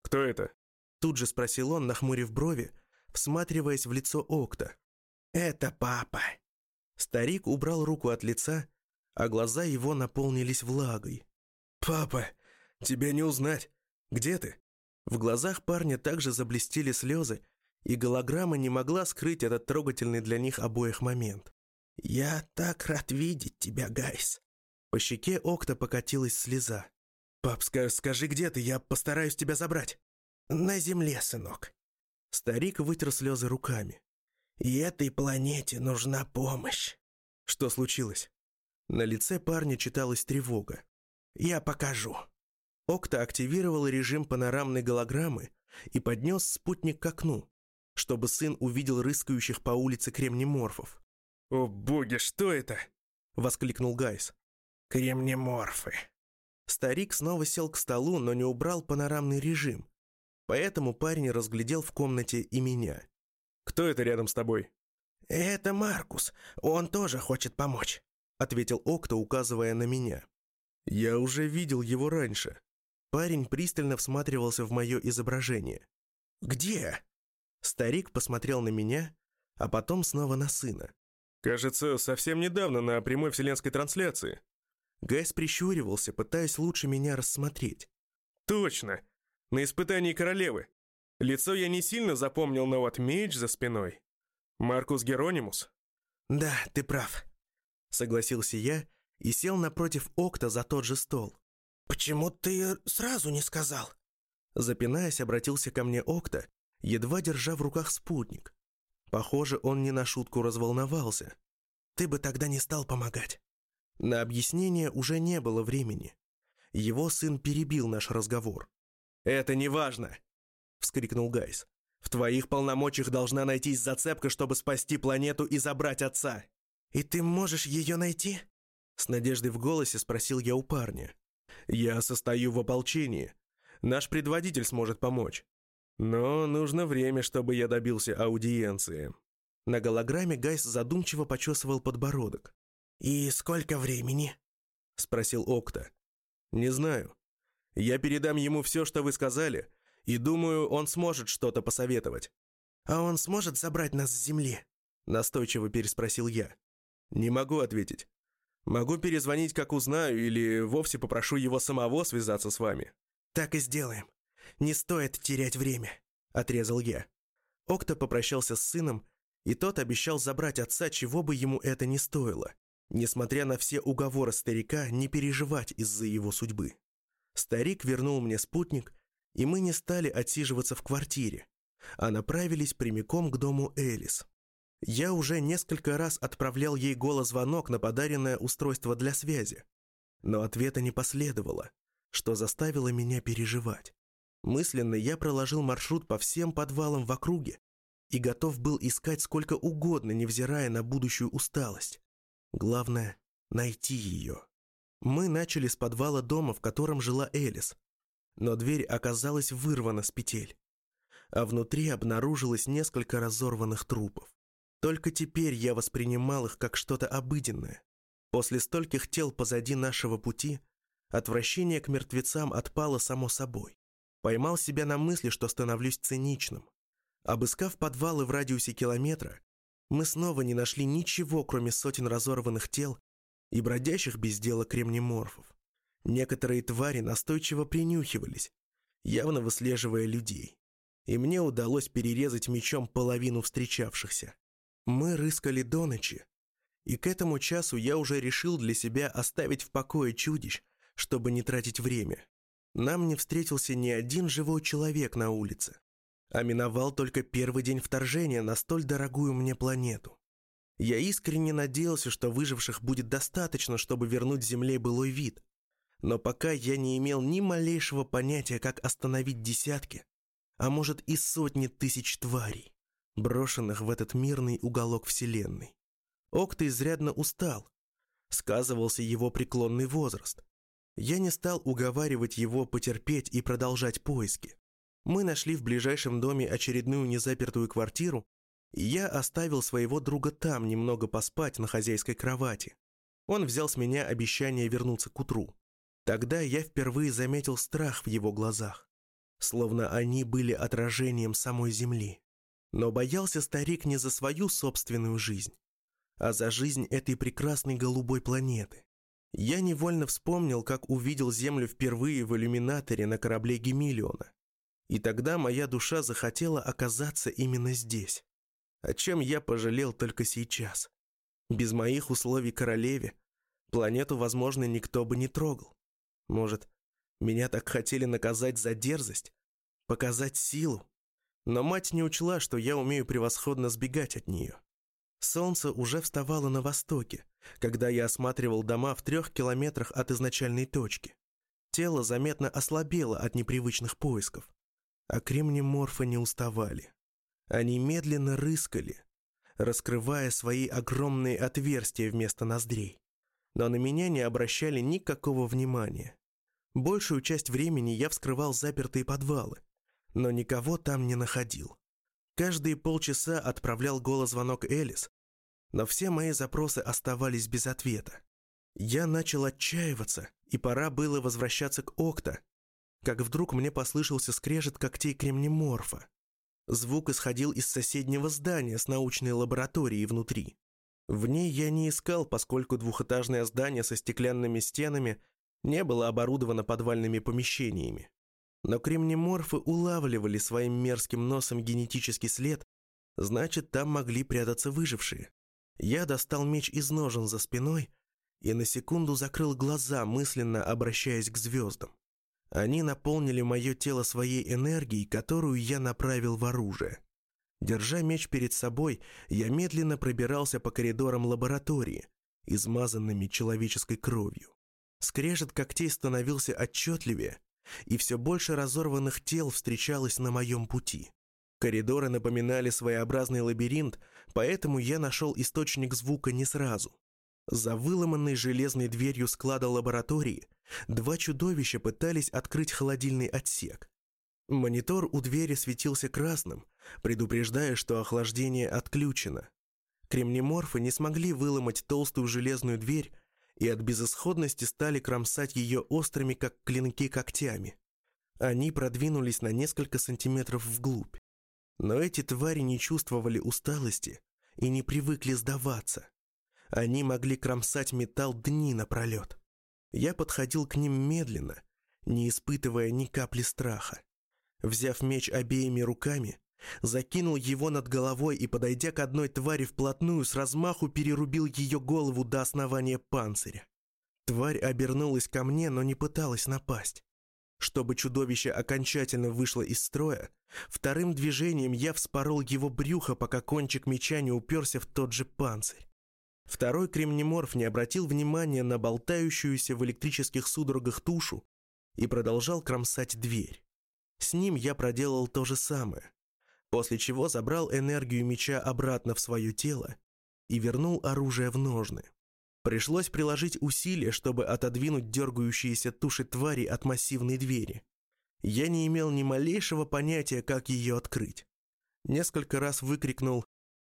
«Кто это?» Тут же спросил он, нахмурив брови, всматриваясь в лицо Окта. «Это папа». Старик убрал руку от лица, а глаза его наполнились влагой. «Папа, тебя не узнать. Где ты?» В глазах парня также заблестели слезы, и голограмма не могла скрыть этот трогательный для них обоих момент. «Я так рад видеть тебя, Гайс!» По щеке Окта покатилась слеза. «Пап, скажи, где ты, я постараюсь тебя забрать». «На земле, сынок». Старик вытер слезы руками. «И этой планете нужна помощь». Что случилось? На лице парня читалась тревога. «Я покажу». Окта активировал режим панорамной голограммы и поднес спутник к окну, чтобы сын увидел рыскающих по улице кремнеморфов. «О боги, что это?» — воскликнул Гайс. «Кремнеморфы». Старик снова сел к столу, но не убрал панорамный режим. Поэтому парень разглядел в комнате и меня. «Кто это рядом с тобой?» «Это Маркус. Он тоже хочет помочь», — ответил Окта, указывая на меня. «Я уже видел его раньше». Парень пристально всматривался в мое изображение. «Где?» Старик посмотрел на меня, а потом снова на сына. Кажется, совсем недавно на прямой вселенской трансляции. Гайс прищуривался, пытаясь лучше меня рассмотреть. Точно! На испытании королевы. Лицо я не сильно запомнил, но вот меч за спиной. Маркус Геронимус. Да, ты прав. Согласился я и сел напротив Окта за тот же стол. Почему ты сразу не сказал? Запинаясь, обратился ко мне Окта, едва держа в руках спутник. Похоже, он не на шутку разволновался. Ты бы тогда не стал помогать. На объяснение уже не было времени. Его сын перебил наш разговор. «Это не важно!» — вскрикнул Гайс. «В твоих полномочиях должна найтись зацепка, чтобы спасти планету и забрать отца!» «И ты можешь ее найти?» С надеждой в голосе спросил я у парня. «Я состою в ополчении. Наш предводитель сможет помочь. Но нужно время, чтобы я добился аудиенции. На голограмме Гайс задумчиво почесывал подбородок. «И сколько времени?» — спросил Окта. «Не знаю. Я передам ему все, что вы сказали, и думаю, он сможет что-то посоветовать». «А он сможет забрать нас с Земли?» — настойчиво переспросил я. «Не могу ответить. Могу перезвонить, как узнаю, или вовсе попрошу его самого связаться с вами». «Так и сделаем. Не стоит терять время», — отрезал я. Окта попрощался с сыном, и тот обещал забрать отца, чего бы ему это ни стоило, несмотря на все уговоры старика не переживать из-за его судьбы. Старик вернул мне спутник, и мы не стали отсиживаться в квартире, а направились прямиком к дому Элис. Я уже несколько раз отправлял ей голозвонок на подаренное устройство для связи, но ответа не последовало, что заставило меня переживать. Мысленно я проложил маршрут по всем подвалам в округе и готов был искать сколько угодно, невзирая на будущую усталость. Главное — найти ее. Мы начали с подвала дома, в котором жила Элис, но дверь оказалась вырвана с петель, а внутри обнаружилось несколько разорванных трупов. Только теперь я воспринимал их как что-то обыденное. После стольких тел позади нашего пути отвращение к мертвецам отпало само собой. Поймал себя на мысли, что становлюсь циничным. Обыскав подвалы в радиусе километра, мы снова не нашли ничего, кроме сотен разорванных тел и бродящих без дела кремнеморфов. Некоторые твари настойчиво принюхивались, явно выслеживая людей. И мне удалось перерезать мечом половину встречавшихся. Мы рыскали до ночи, и к этому часу я уже решил для себя оставить в покое чудищ, чтобы не тратить время. Нам не встретился ни один живой человек на улице, а миновал только первый день вторжения на столь дорогую мне планету. Я искренне надеялся, что выживших будет достаточно, чтобы вернуть Земле былой вид. Но пока я не имел ни малейшего понятия, как остановить десятки, а может и сотни тысяч тварей, брошенных в этот мирный уголок Вселенной. Окта изрядно устал. Сказывался его преклонный возраст. Я не стал уговаривать его потерпеть и продолжать поиски. Мы нашли в ближайшем доме очередную незапертую квартиру, я оставил своего друга там немного поспать на хозяйской кровати. Он взял с меня обещание вернуться к утру. Тогда я впервые заметил страх в его глазах, словно они были отражением самой земли. Но боялся старик не за свою собственную жизнь, а за жизнь этой прекрасной голубой планеты. Я невольно вспомнил, как увидел Землю впервые в иллюминаторе на корабле Гемиллиона. И тогда моя душа захотела оказаться именно здесь. О чем я пожалел только сейчас. Без моих условий королеве планету, возможно, никто бы не трогал. Может, меня так хотели наказать за дерзость? Показать силу? Но мать не учла, что я умею превосходно сбегать от нее. Солнце уже вставало на востоке, когда я осматривал дома в трех километрах от изначальной точки. Тело заметно ослабело от непривычных поисков, а кремнеморфы не уставали. Они медленно рыскали, раскрывая свои огромные отверстия вместо ноздрей. Но на меня не обращали никакого внимания. Большую часть времени я вскрывал запертые подвалы, но никого там не находил. Каждые полчаса отправлял голозвонок Элис, но все мои запросы оставались без ответа. Я начал отчаиваться, и пора было возвращаться к Окта, как вдруг мне послышался скрежет когтей кремнеморфа. Звук исходил из соседнего здания с научной лабораторией внутри. В ней я не искал, поскольку двухэтажное здание со стеклянными стенами не было оборудовано подвальными помещениями. Но кремнеморфы улавливали своим мерзким носом генетический след, значит, там могли прятаться выжившие. Я достал меч из ножен за спиной и на секунду закрыл глаза, мысленно обращаясь к звездам. Они наполнили мое тело своей энергией, которую я направил в оружие. Держа меч перед собой, я медленно пробирался по коридорам лаборатории, измазанными человеческой кровью. Скрежет когтей становился отчетливее, и все больше разорванных тел встречалось на моем пути. Коридоры напоминали своеобразный лабиринт, поэтому я нашел источник звука не сразу. За выломанной железной дверью склада лаборатории два чудовища пытались открыть холодильный отсек. Монитор у двери светился красным, предупреждая, что охлаждение отключено. Кремнеморфы не смогли выломать толстую железную дверь, и от безысходности стали кромсать ее острыми, как клинки, когтями. Они продвинулись на несколько сантиметров вглубь. Но эти твари не чувствовали усталости и не привыкли сдаваться. Они могли кромсать металл дни напролет. Я подходил к ним медленно, не испытывая ни капли страха. Взяв меч обеими руками, закинул его над головой и, подойдя к одной твари вплотную, с размаху перерубил ее голову до основания панциря. Тварь обернулась ко мне, но не пыталась напасть. Чтобы чудовище окончательно вышло из строя, вторым движением я вспорол его брюхо, пока кончик меча не уперся в тот же панцирь. Второй кремнеморф не обратил внимания на болтающуюся в электрических судорогах тушу и продолжал кромсать дверь. С ним я проделал то же самое после чего забрал энергию меча обратно в свое тело и вернул оружие в ножны. Пришлось приложить усилия, чтобы отодвинуть дергающиеся туши твари от массивной двери. Я не имел ни малейшего понятия, как ее открыть. Несколько раз выкрикнул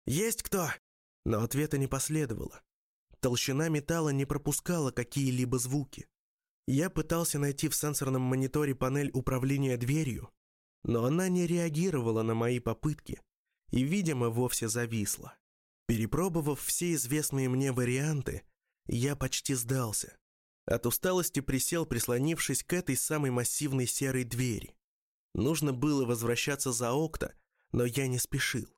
«Есть кто?», но ответа не последовало. Толщина металла не пропускала какие-либо звуки. Я пытался найти в сенсорном мониторе панель управления дверью, но она не реагировала на мои попытки и, видимо, вовсе зависла. Перепробовав все известные мне варианты, я почти сдался. От усталости присел, прислонившись к этой самой массивной серой двери. Нужно было возвращаться за Окта, но я не спешил.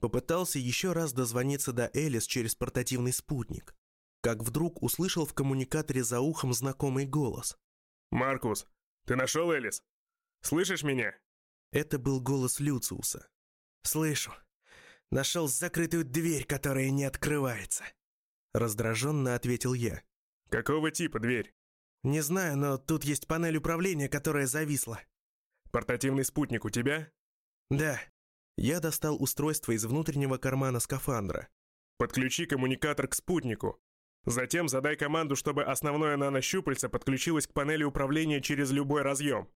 Попытался еще раз дозвониться до Элис через портативный спутник. Как вдруг услышал в коммуникаторе за ухом знакомый голос. «Маркус, ты нашел Элис? Слышишь меня?» Это был голос Люциуса. «Слышу. Нашел закрытую дверь, которая не открывается». Раздраженно ответил я. «Какого типа дверь?» «Не знаю, но тут есть панель управления, которая зависла». «Портативный спутник у тебя?» «Да». Я достал устройство из внутреннего кармана скафандра. Подключи коммуникатор к спутнику. Затем задай команду, чтобы основное нанощупальце подключилось к панели управления через любой разъем.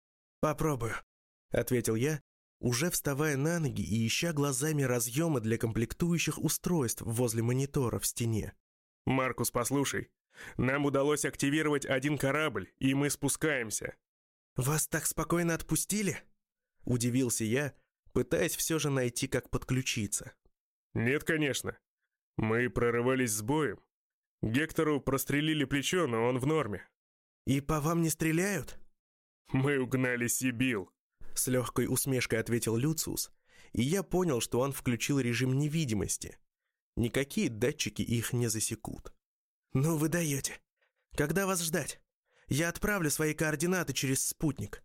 «Попробую», — ответил я, уже вставая на ноги и ища глазами разъемы для комплектующих устройств возле монитора в стене. «Маркус, послушай. Нам удалось активировать один корабль, и мы спускаемся». «Вас так спокойно отпустили?» — удивился я, пытаясь все же найти, как подключиться. «Нет, конечно. Мы прорывались с боем. Гектору прострелили плечо, но он в норме». «И по вам не стреляют?» «Мы угнали Сибил», — с легкой усмешкой ответил Люциус, и я понял, что он включил режим невидимости. Никакие датчики их не засекут. «Ну вы даете. Когда вас ждать? Я отправлю свои координаты через спутник».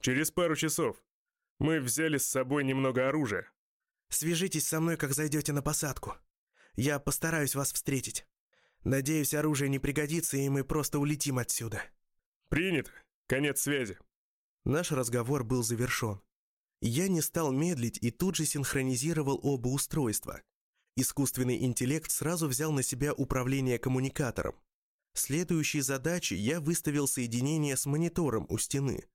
«Через пару часов. Мы взяли с собой немного оружия». «Свяжитесь со мной, как зайдете на посадку. Я постараюсь вас встретить. Надеюсь, оружие не пригодится, и мы просто улетим отсюда». «Принято. Конец связи». Наш разговор был завершен. Я не стал медлить и тут же синхронизировал оба устройства. Искусственный интеллект сразу взял на себя управление коммуникатором. Следующей задачей я выставил соединение с монитором у стены.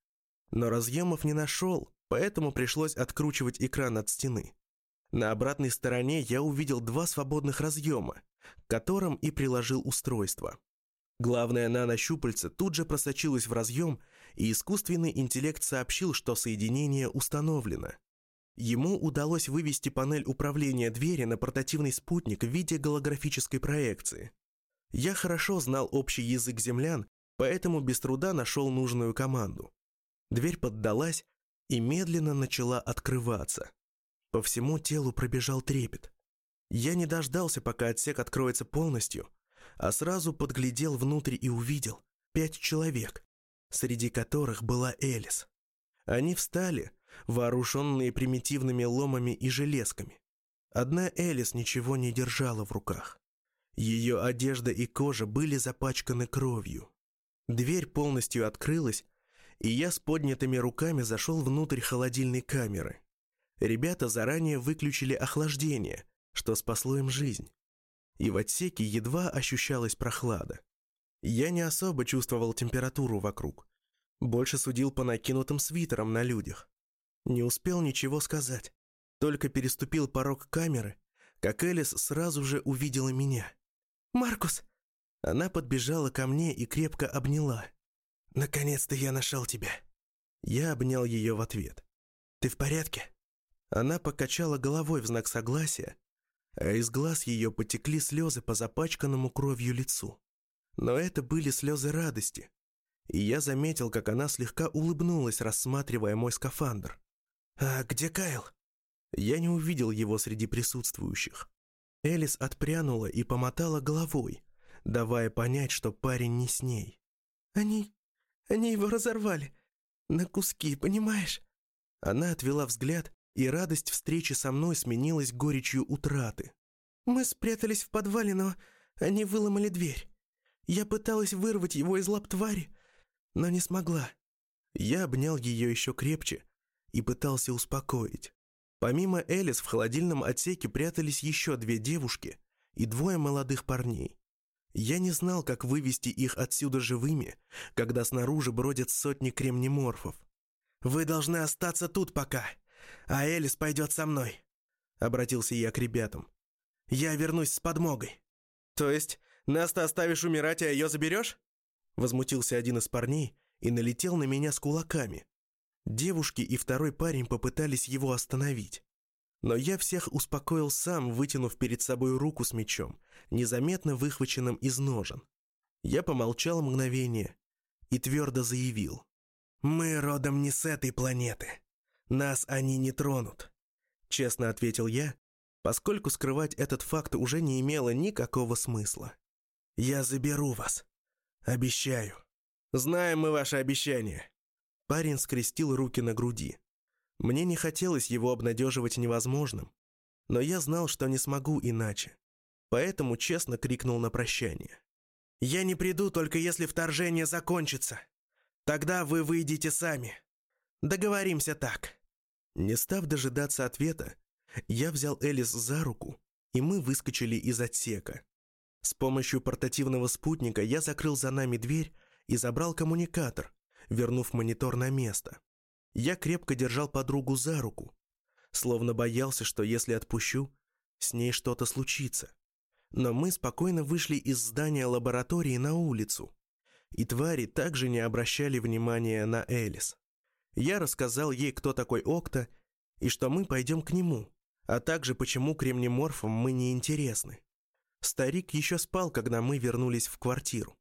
Но разъемов не нашел, поэтому пришлось откручивать экран от стены. На обратной стороне я увидел два свободных разъема, к которым и приложил устройство. Главное нанощупальце тут же просочилось в разъем, и искусственный интеллект сообщил, что соединение установлено. Ему удалось вывести панель управления двери на портативный спутник в виде голографической проекции. Я хорошо знал общий язык землян, поэтому без труда нашел нужную команду. Дверь поддалась и медленно начала открываться. По всему телу пробежал трепет. Я не дождался, пока отсек откроется полностью, а сразу подглядел внутрь и увидел пять человек, среди которых была Элис. Они встали, вооруженные примитивными ломами и железками. Одна Элис ничего не держала в руках. Ее одежда и кожа были запачканы кровью. Дверь полностью открылась, и я с поднятыми руками зашел внутрь холодильной камеры. Ребята заранее выключили охлаждение, что спасло им жизнь. И в отсеке едва ощущалась прохлада. Я не особо чувствовал температуру вокруг. Больше судил по накинутым свитерам на людях. Не успел ничего сказать. Только переступил порог камеры, как Элис сразу же увидела меня. «Маркус!» Она подбежала ко мне и крепко обняла. «Наконец-то я нашел тебя!» Я обнял ее в ответ. «Ты в порядке?» Она покачала головой в знак согласия, а из глаз ее потекли слезы по запачканному кровью лицу. Но это были слезы радости, и я заметил, как она слегка улыбнулась, рассматривая мой скафандр. «А где Кайл?» Я не увидел его среди присутствующих. Элис отпрянула и помотала головой, давая понять, что парень не с ней. «Они... они его разорвали. На куски, понимаешь?» Она отвела взгляд и радость встречи со мной сменилась горечью утраты. Мы спрятались в подвале, но они выломали дверь. Я пыталась вырвать его из лап твари, но не смогла. Я обнял ее еще крепче и пытался успокоить. Помимо Элис в холодильном отсеке прятались еще две девушки и двое молодых парней. Я не знал, как вывести их отсюда живыми, когда снаружи бродят сотни кремнеморфов. «Вы должны остаться тут пока а Элис пойдет со мной», — обратился я к ребятам. «Я вернусь с подмогой». «То есть нас ты оставишь умирать, а ее заберешь?» Возмутился один из парней и налетел на меня с кулаками. Девушки и второй парень попытались его остановить. Но я всех успокоил сам, вытянув перед собой руку с мечом, незаметно выхваченным из ножен. Я помолчал мгновение и твердо заявил. «Мы родом не с этой планеты. «Нас они не тронут», — честно ответил я, поскольку скрывать этот факт уже не имело никакого смысла. «Я заберу вас. Обещаю». «Знаем мы ваше обещание». Парень скрестил руки на груди. Мне не хотелось его обнадеживать невозможным, но я знал, что не смогу иначе. Поэтому честно крикнул на прощание. «Я не приду, только если вторжение закончится. Тогда вы выйдете сами. Договоримся так». Не став дожидаться ответа, я взял Элис за руку и мы выскочили из отсека. С помощью портативного спутника я закрыл за нами дверь и забрал коммуникатор, вернув монитор на место. Я крепко держал подругу за руку, словно боялся, что если отпущу, с ней что-то случится. Но мы спокойно вышли из здания лаборатории на улицу, и твари также не обращали внимания на Элис. Я рассказал ей, кто такой Окта, и что мы пойдем к нему, а также почему кремнеморфам мы не интересны. Старик еще спал, когда мы вернулись в квартиру.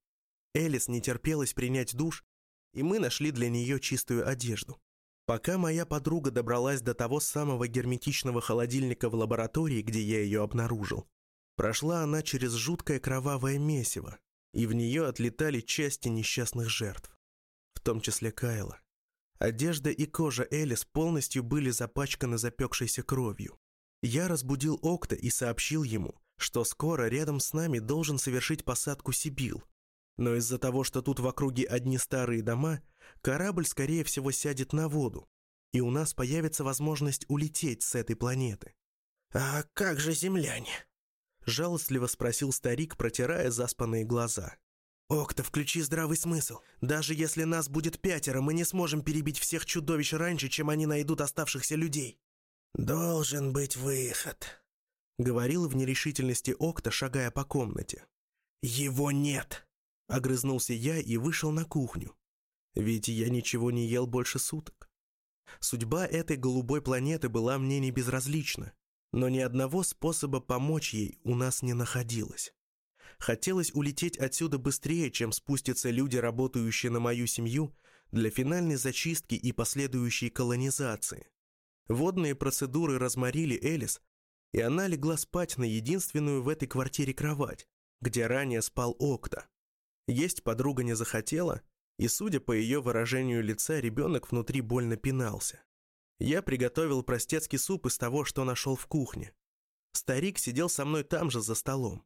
Элис не терпелась принять душ, и мы нашли для нее чистую одежду. Пока моя подруга добралась до того самого герметичного холодильника в лаборатории, где я ее обнаружил, прошла она через жуткое кровавое месиво, и в нее отлетали части несчастных жертв, в том числе Кайла. Одежда и кожа Элис полностью были запачканы запекшейся кровью. Я разбудил Окта и сообщил ему, что скоро рядом с нами должен совершить посадку Сибил. Но из-за того, что тут в округе одни старые дома, корабль, скорее всего, сядет на воду, и у нас появится возможность улететь с этой планеты. «А как же земляне?» Жалостливо спросил старик, протирая заспанные глаза. «Окта, включи здравый смысл. Даже если нас будет пятеро, мы не сможем перебить всех чудовищ раньше, чем они найдут оставшихся людей». «Должен быть выход», — говорил в нерешительности Окта, шагая по комнате. «Его нет», — огрызнулся я и вышел на кухню. Ведь я ничего не ел больше суток. Судьба этой голубой планеты была мне не безразлична, но ни одного способа помочь ей у нас не находилось. Хотелось улететь отсюда быстрее, чем спустятся люди, работающие на мою семью, для финальной зачистки и последующей колонизации. Водные процедуры разморили Элис, и она легла спать на единственную в этой квартире кровать, где ранее спал Окта. Есть подруга не захотела, и, судя по ее выражению лица, ребенок внутри больно пинался. Я приготовил простецкий суп из того, что нашел в кухне. Старик сидел со мной там же за столом.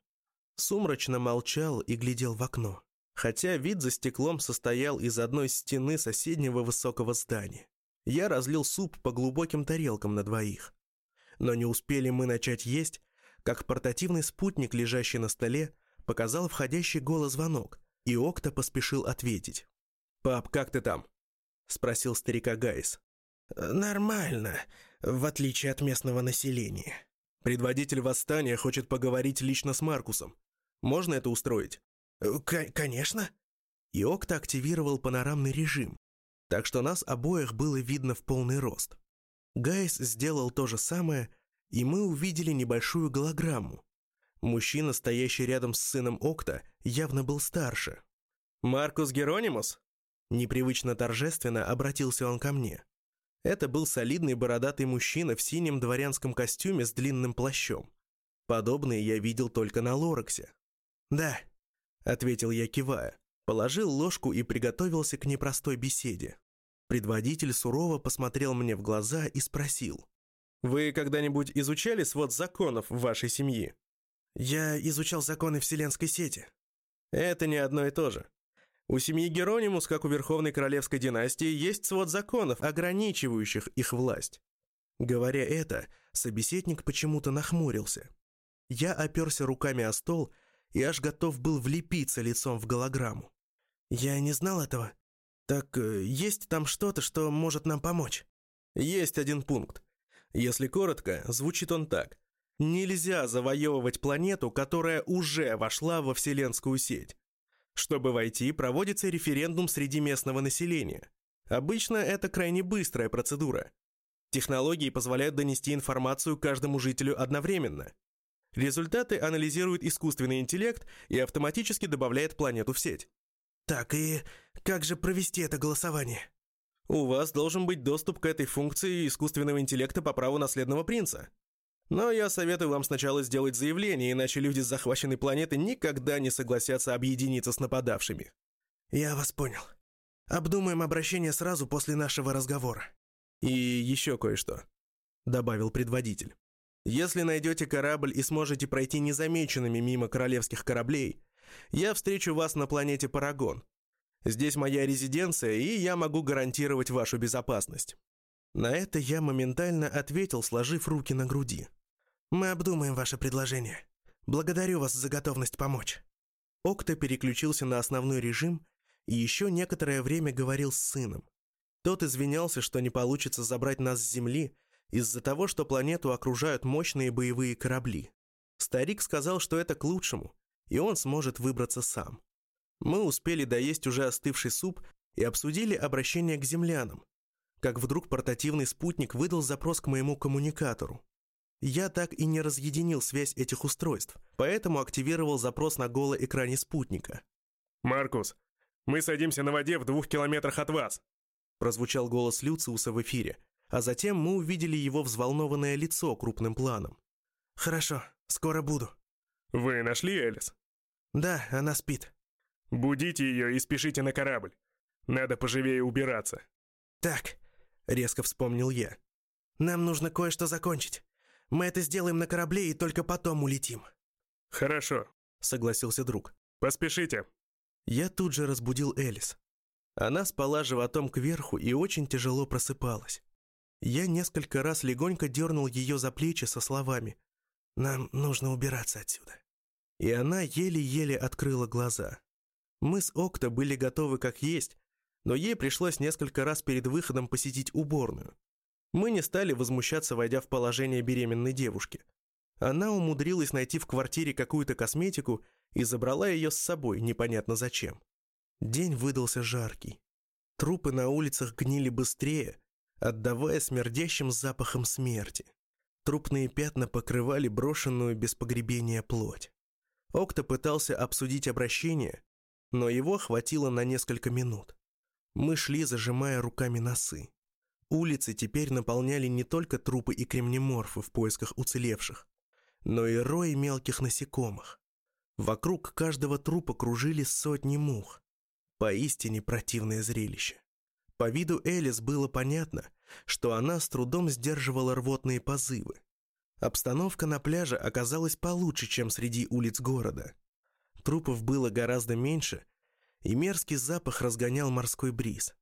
Сумрачно молчал и глядел в окно, хотя вид за стеклом состоял из одной стены соседнего высокого здания. Я разлил суп по глубоким тарелкам на двоих. Но не успели мы начать есть, как портативный спутник, лежащий на столе, показал входящий голос-звонок, и Окта поспешил ответить. «Пап, как ты там?» — спросил старика Гайс. «Нормально, в отличие от местного населения». «Предводитель восстания хочет поговорить лично с Маркусом. Можно это устроить?» К «Конечно». И Окта активировал панорамный режим, так что нас обоих было видно в полный рост. Гайс сделал то же самое, и мы увидели небольшую голограмму. Мужчина, стоящий рядом с сыном Окта, явно был старше. «Маркус Геронимус?» Непривычно торжественно обратился он ко мне. Это был солидный бородатый мужчина в синем дворянском костюме с длинным плащом. Подобные я видел только на Лораксе. «Да», — ответил я, кивая, положил ложку и приготовился к непростой беседе. Предводитель сурово посмотрел мне в глаза и спросил. «Вы когда-нибудь изучали свод законов в вашей семье?» «Я изучал законы Вселенской сети». «Это не одно и то же. У семьи Геронимус, как у Верховной Королевской династии, есть свод законов, ограничивающих их власть. Говоря это, собеседник почему-то нахмурился. Я оперся руками о стол и аж готов был влепиться лицом в голограмму. «Я не знал этого. Так э, есть там что-то, что может нам помочь?» «Есть один пункт. Если коротко, звучит он так. Нельзя завоевывать планету, которая уже вошла во Вселенскую сеть. Чтобы войти, проводится референдум среди местного населения. Обычно это крайне быстрая процедура. Технологии позволяют донести информацию каждому жителю одновременно. Результаты анализирует искусственный интеллект и автоматически добавляет планету в сеть. Так, и как же провести это голосование? У вас должен быть доступ к этой функции искусственного интеллекта по праву наследного принца. Но я советую вам сначала сделать заявление, иначе люди с захваченной планеты никогда не согласятся объединиться с нападавшими. Я вас понял. Обдумаем обращение сразу после нашего разговора. И еще кое-что, добавил предводитель. Если найдете корабль и сможете пройти незамеченными мимо королевских кораблей, я встречу вас на планете Парагон. Здесь моя резиденция, и я могу гарантировать вашу безопасность. На это я моментально ответил, сложив руки на груди. Мы обдумаем ваше предложение. Благодарю вас за готовность помочь». Окта переключился на основной режим и еще некоторое время говорил с сыном. Тот извинялся, что не получится забрать нас с Земли из-за того, что планету окружают мощные боевые корабли. Старик сказал, что это к лучшему, и он сможет выбраться сам. Мы успели доесть уже остывший суп и обсудили обращение к землянам, как вдруг портативный спутник выдал запрос к моему коммуникатору. Я так и не разъединил связь этих устройств, поэтому активировал запрос на голоэкране спутника. «Маркус, мы садимся на воде в двух километрах от вас!» Прозвучал голос Люциуса в эфире, а затем мы увидели его взволнованное лицо крупным планом. «Хорошо, скоро буду». «Вы нашли Элис?» «Да, она спит». «Будите ее и спешите на корабль. Надо поживее убираться». «Так», — резко вспомнил я. «Нам нужно кое-что закончить. Мы это сделаем на корабле и только потом улетим». «Хорошо», — согласился друг. «Поспешите». Я тут же разбудил Элис. Она спала животом кверху и очень тяжело просыпалась. Я несколько раз легонько дернул ее за плечи со словами «Нам нужно убираться отсюда». И она еле-еле открыла глаза. Мы с Окта были готовы как есть, но ей пришлось несколько раз перед выходом посетить уборную. Мы не стали возмущаться, войдя в положение беременной девушки. Она умудрилась найти в квартире какую-то косметику и забрала ее с собой, непонятно зачем. День выдался жаркий. Трупы на улицах гнили быстрее, отдавая смердящим запахом смерти. Трупные пятна покрывали брошенную без погребения плоть. Окта пытался обсудить обращение, но его хватило на несколько минут. Мы шли, зажимая руками носы. Улицы теперь наполняли не только трупы и кремнеморфы в поисках уцелевших, но и рои мелких насекомых. Вокруг каждого трупа кружили сотни мух. Поистине противное зрелище. По виду Элис было понятно, что она с трудом сдерживала рвотные позывы. Обстановка на пляже оказалась получше, чем среди улиц города. Трупов было гораздо меньше, и мерзкий запах разгонял морской бриз.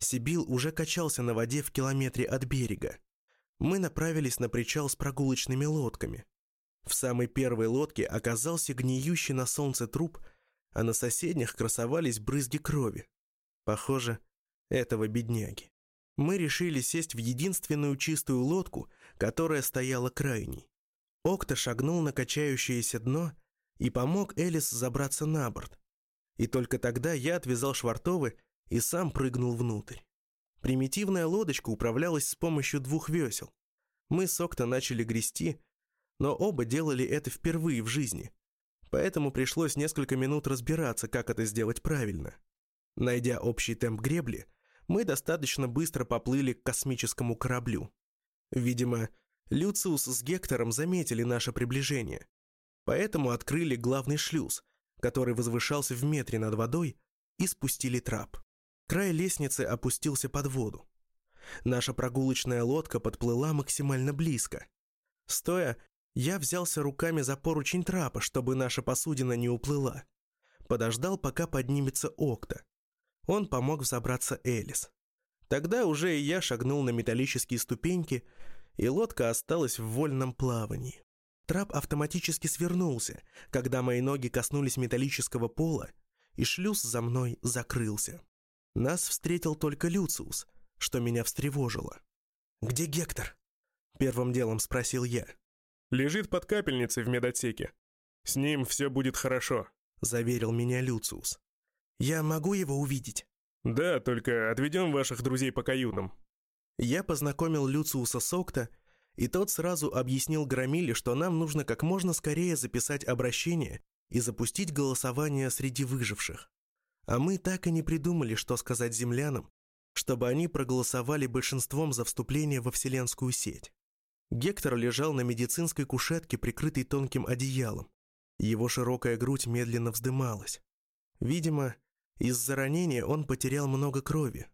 Сибил уже качался на воде в километре от берега. Мы направились на причал с прогулочными лодками. В самой первой лодке оказался гниющий на солнце труп, а на соседних красовались брызги крови. Похоже, этого бедняги. Мы решили сесть в единственную чистую лодку, которая стояла крайней. Окта шагнул на качающееся дно и помог Элис забраться на борт. И только тогда я отвязал швартовы и сам прыгнул внутрь. Примитивная лодочка управлялась с помощью двух весел. Мы с Окта начали грести, но оба делали это впервые в жизни, поэтому пришлось несколько минут разбираться, как это сделать правильно. Найдя общий темп гребли, мы достаточно быстро поплыли к космическому кораблю. Видимо, Люциус с Гектором заметили наше приближение, поэтому открыли главный шлюз, который возвышался в метре над водой, и спустили трап. Край лестницы опустился под воду. Наша прогулочная лодка подплыла максимально близко. Стоя, я взялся руками за поручень трапа, чтобы наша посудина не уплыла. Подождал, пока поднимется Окта. Он помог взобраться Элис. Тогда уже и я шагнул на металлические ступеньки, и лодка осталась в вольном плавании. Трап автоматически свернулся, когда мои ноги коснулись металлического пола, и шлюз за мной закрылся. Нас встретил только Люциус, что меня встревожило. «Где Гектор?» — первым делом спросил я. «Лежит под капельницей в медотсеке. С ним все будет хорошо», — заверил меня Люциус. «Я могу его увидеть?» «Да, только отведем ваших друзей по каютам». Я познакомил Люциуса с Окта, и тот сразу объяснил Громиле, что нам нужно как можно скорее записать обращение и запустить голосование среди выживших. А мы так и не придумали, что сказать землянам, чтобы они проголосовали большинством за вступление во Вселенскую сеть. Гектор лежал на медицинской кушетке, прикрытой тонким одеялом. Его широкая грудь медленно вздымалась. Видимо, из-за ранения он потерял много крови.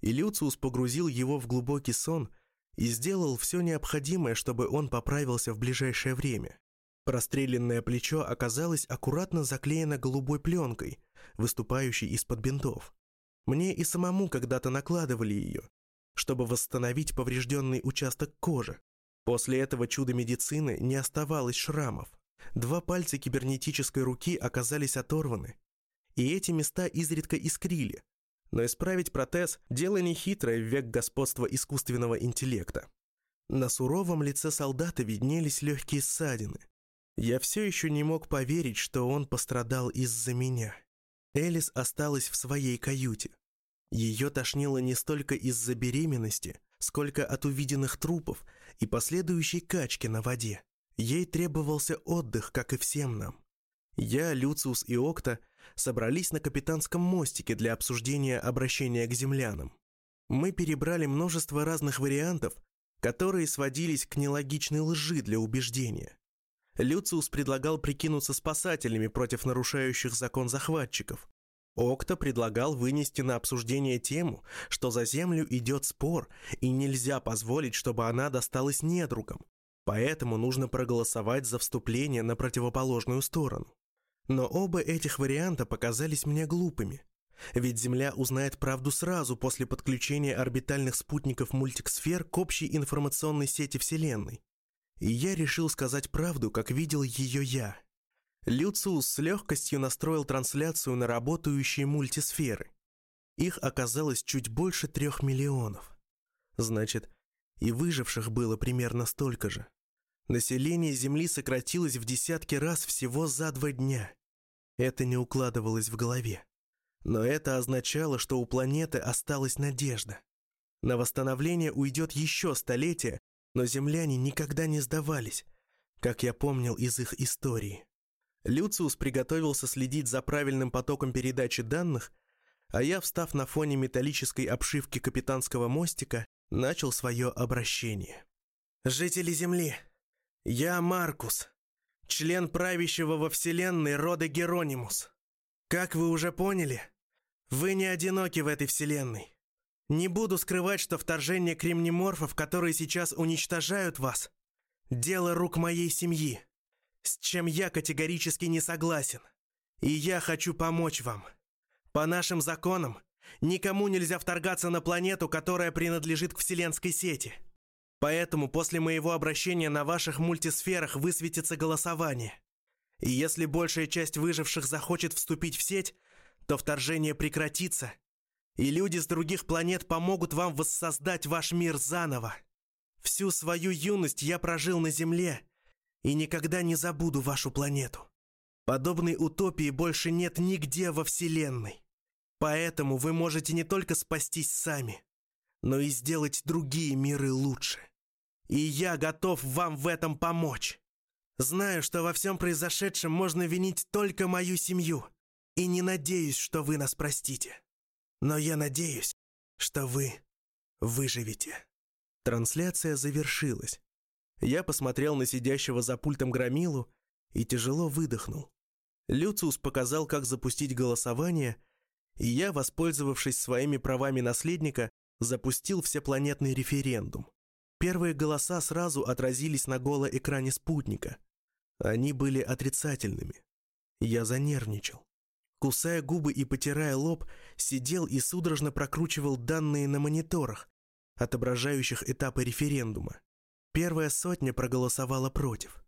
И Люциус погрузил его в глубокий сон и сделал все необходимое, чтобы он поправился в ближайшее время. Простреленное плечо оказалось аккуратно заклеено голубой пленкой, выступающей из-под бинтов. Мне и самому когда-то накладывали ее, чтобы восстановить поврежденный участок кожи. После этого чуда медицины не оставалось шрамов. Два пальца кибернетической руки оказались оторваны, и эти места изредка искрили. Но исправить протез – дело нехитрое в век господства искусственного интеллекта. На суровом лице солдата виднелись легкие ссадины. Я все еще не мог поверить, что он пострадал из-за меня. Элис осталась в своей каюте. Ее тошнило не столько из-за беременности, сколько от увиденных трупов и последующей качки на воде. Ей требовался отдых, как и всем нам. Я, Люциус и Окта собрались на капитанском мостике для обсуждения обращения к землянам. Мы перебрали множество разных вариантов, которые сводились к нелогичной лжи для убеждения. Люциус предлагал прикинуться спасателями против нарушающих закон захватчиков. Окта предлагал вынести на обсуждение тему, что за землю идет спор, и нельзя позволить, чтобы она досталась недругам. Поэтому нужно проголосовать за вступление на противоположную сторону. Но оба этих варианта показались мне глупыми. Ведь Земля узнает правду сразу после подключения орбитальных спутников мультиксфер к общей информационной сети Вселенной. И я решил сказать правду, как видел ее я. Люциус с легкостью настроил трансляцию на работающие мультисферы. Их оказалось чуть больше трех миллионов. Значит, и выживших было примерно столько же. Население Земли сократилось в десятки раз всего за два дня. Это не укладывалось в голове. Но это означало, что у планеты осталась надежда. На восстановление уйдет еще столетие, но земляне никогда не сдавались, как я помнил из их истории. Люциус приготовился следить за правильным потоком передачи данных, а я, встав на фоне металлической обшивки капитанского мостика, начал свое обращение. «Жители Земли, я Маркус, член правящего во Вселенной рода Геронимус. Как вы уже поняли, вы не одиноки в этой Вселенной. Не буду скрывать, что вторжение кремнеморфов, которые сейчас уничтожают вас, дело рук моей семьи, с чем я категорически не согласен. И я хочу помочь вам. По нашим законам, никому нельзя вторгаться на планету, которая принадлежит к вселенской сети. Поэтому после моего обращения на ваших мультисферах высветится голосование. И если большая часть выживших захочет вступить в сеть, то вторжение прекратится, и люди с других планет помогут вам воссоздать ваш мир заново. Всю свою юность я прожил на Земле и никогда не забуду вашу планету. Подобной утопии больше нет нигде во Вселенной. Поэтому вы можете не только спастись сами, но и сделать другие миры лучше. И я готов вам в этом помочь. Знаю, что во всем произошедшем можно винить только мою семью, и не надеюсь, что вы нас простите. Но я надеюсь, что вы выживете». Трансляция завершилась. Я посмотрел на сидящего за пультом Громилу и тяжело выдохнул. Люциус показал, как запустить голосование, и я, воспользовавшись своими правами наследника, запустил всепланетный референдум. Первые голоса сразу отразились на голоэкране спутника. Они были отрицательными. Я занервничал. Кусая губы и потирая лоб, сидел и судорожно прокручивал данные на мониторах, отображающих этапы референдума. Первая сотня проголосовала против.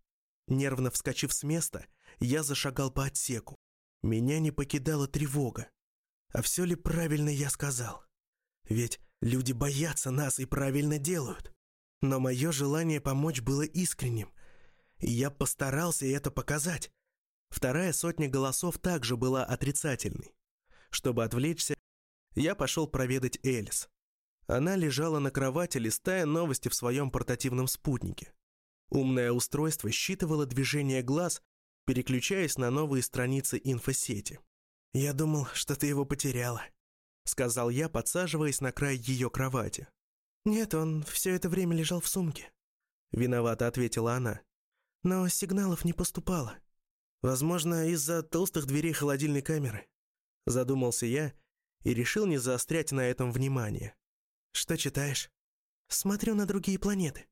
Нервно вскочив с места, я зашагал по отсеку. Меня не покидала тревога. А все ли правильно я сказал? Ведь люди боятся нас и правильно делают. Но мое желание помочь было искренним, и я постарался это показать. Вторая сотня голосов также была отрицательной. Чтобы отвлечься, я пошел проведать Элис. Она лежала на кровати, листая новости в своем портативном спутнике. Умное устройство считывало движение глаз, переключаясь на новые страницы инфосети. «Я думал, что ты его потеряла», — сказал я, подсаживаясь на край ее кровати. «Нет, он все это время лежал в сумке», — виновато ответила она. «Но сигналов не поступало. Возможно, из-за толстых дверей холодильной камеры». Задумался я и решил не заострять на этом внимание. «Что читаешь?» «Смотрю на другие планеты.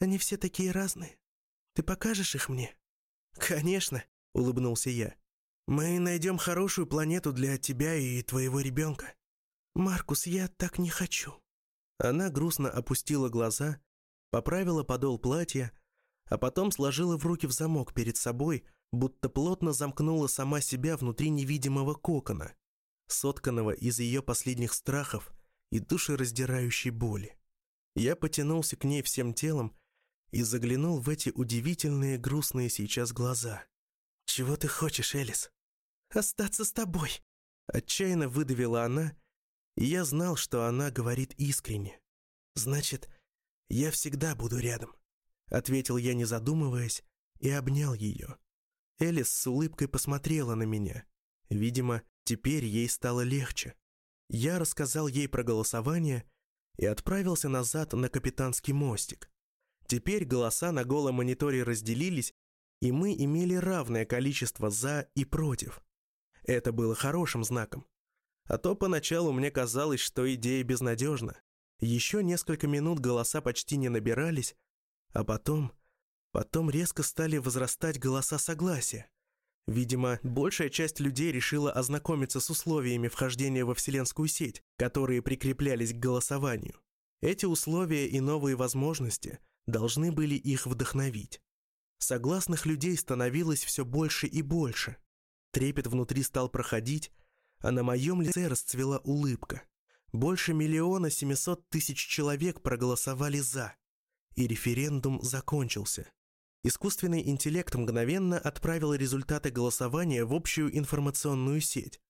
Они все такие разные. Ты покажешь их мне?» «Конечно», — улыбнулся я. «Мы найдем хорошую планету для тебя и твоего ребенка». «Маркус, я так не хочу», она грустно опустила глаза, поправила подол платья, а потом сложила в руки в замок перед собой, будто плотно замкнула сама себя внутри невидимого кокона, сотканного из ее последних страхов и душераздирающей боли. Я потянулся к ней всем телом и заглянул в эти удивительные грустные сейчас глаза. «Чего ты хочешь, Элис?» «Остаться с тобой», — отчаянно выдавила она, и я знал, что она говорит искренне. «Значит, я всегда буду рядом», — ответил я, не задумываясь, и обнял ее. Элис с улыбкой посмотрела на меня. Видимо, теперь ей стало легче. Я рассказал ей про голосование и отправился назад на капитанский мостик. Теперь голоса на голом мониторе разделились, и мы имели равное количество «за» и «против». Это было хорошим знаком. А то поначалу мне казалось, что идея безнадежна. Еще несколько минут голоса почти не набирались, а потом... Потом резко стали возрастать голоса согласия. Видимо, большая часть людей решила ознакомиться с условиями вхождения во Вселенскую сеть, которые прикреплялись к голосованию. Эти условия и новые возможности должны были их вдохновить. Согласных людей становилось все больше и больше. Трепет внутри стал проходить, а на моем лице расцвела улыбка. Больше миллиона семисот тысяч человек проголосовали «за», и референдум закончился. Искусственный интеллект мгновенно отправил результаты голосования в общую информационную сеть.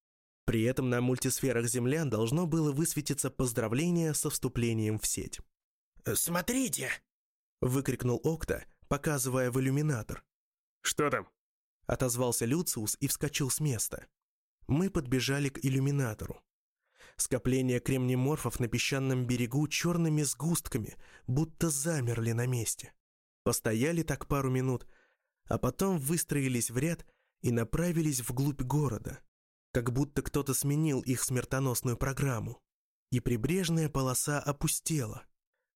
При этом на мультисферах землян должно было высветиться поздравление со вступлением в сеть. «Смотрите!» — выкрикнул Окта, показывая в иллюминатор. «Что там?» — отозвался Люциус и вскочил с места. Мы подбежали к иллюминатору. Скопления кремнеморфов на песчаном берегу черными сгустками, будто замерли на месте. Постояли так пару минут, а потом выстроились в ряд и направились вглубь города, как будто кто-то сменил их смертоносную программу. И прибрежная полоса опустела.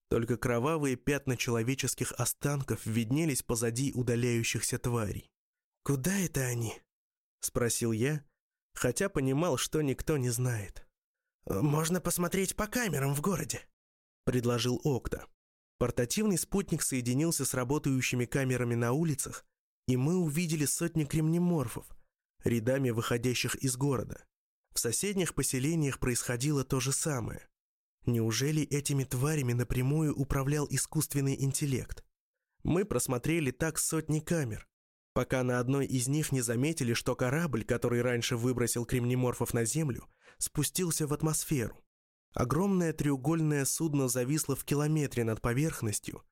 Только кровавые пятна человеческих останков виднелись позади удаляющихся тварей. «Куда это они?» — спросил я, хотя понимал, что никто не знает. «Можно посмотреть по камерам в городе», — предложил Окта. Портативный спутник соединился с работающими камерами на улицах, и мы увидели сотни кремнеморфов, рядами выходящих из города. В соседних поселениях происходило то же самое. Неужели этими тварями напрямую управлял искусственный интеллект? Мы просмотрели так сотни камер, пока на одной из них не заметили, что корабль, который раньше выбросил кремнеморфов на Землю, спустился в атмосферу. Огромное треугольное судно зависло в километре над поверхностью,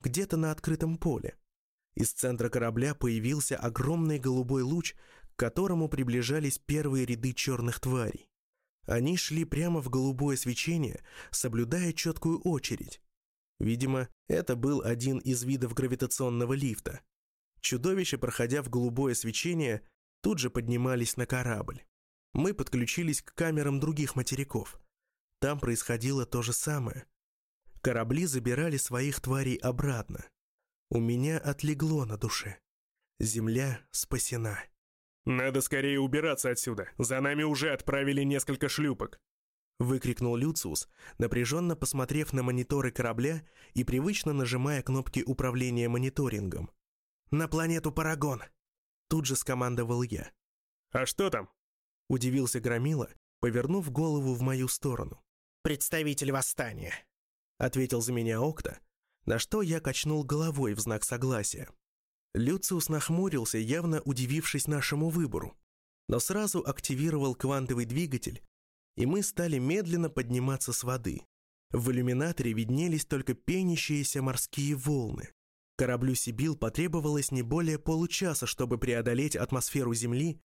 где-то на открытом поле. Из центра корабля появился огромный голубой луч, к которому приближались первые ряды черных тварей. Они шли прямо в голубое свечение, соблюдая четкую очередь. Видимо, это был один из видов гравитационного лифта. Чудовища, проходя в голубое свечение, тут же поднимались на корабль. Мы подключились к камерам других материков. Там происходило то же самое. Корабли забирали своих тварей обратно. У меня отлегло на душе. Земля спасена. «Надо скорее убираться отсюда. За нами уже отправили несколько шлюпок», — выкрикнул Люциус, напряженно посмотрев на мониторы корабля и привычно нажимая кнопки управления мониторингом. «На планету Парагон!» Тут же скомандовал я. «А что там?» Удивился Громила, повернув голову в мою сторону. «Представитель восстания», — ответил за меня Окта, на что я качнул головой в знак согласия. Люциус нахмурился, явно удивившись нашему выбору, но сразу активировал квантовый двигатель, и мы стали медленно подниматься с воды. В иллюминаторе виднелись только пенящиеся морские волны. Кораблю «Сибил» потребовалось не более получаса, чтобы преодолеть атмосферу Земли,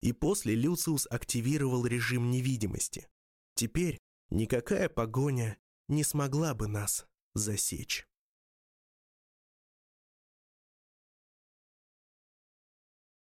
и после Люциус активировал режим невидимости. Теперь никакая погоня не смогла бы нас засечь.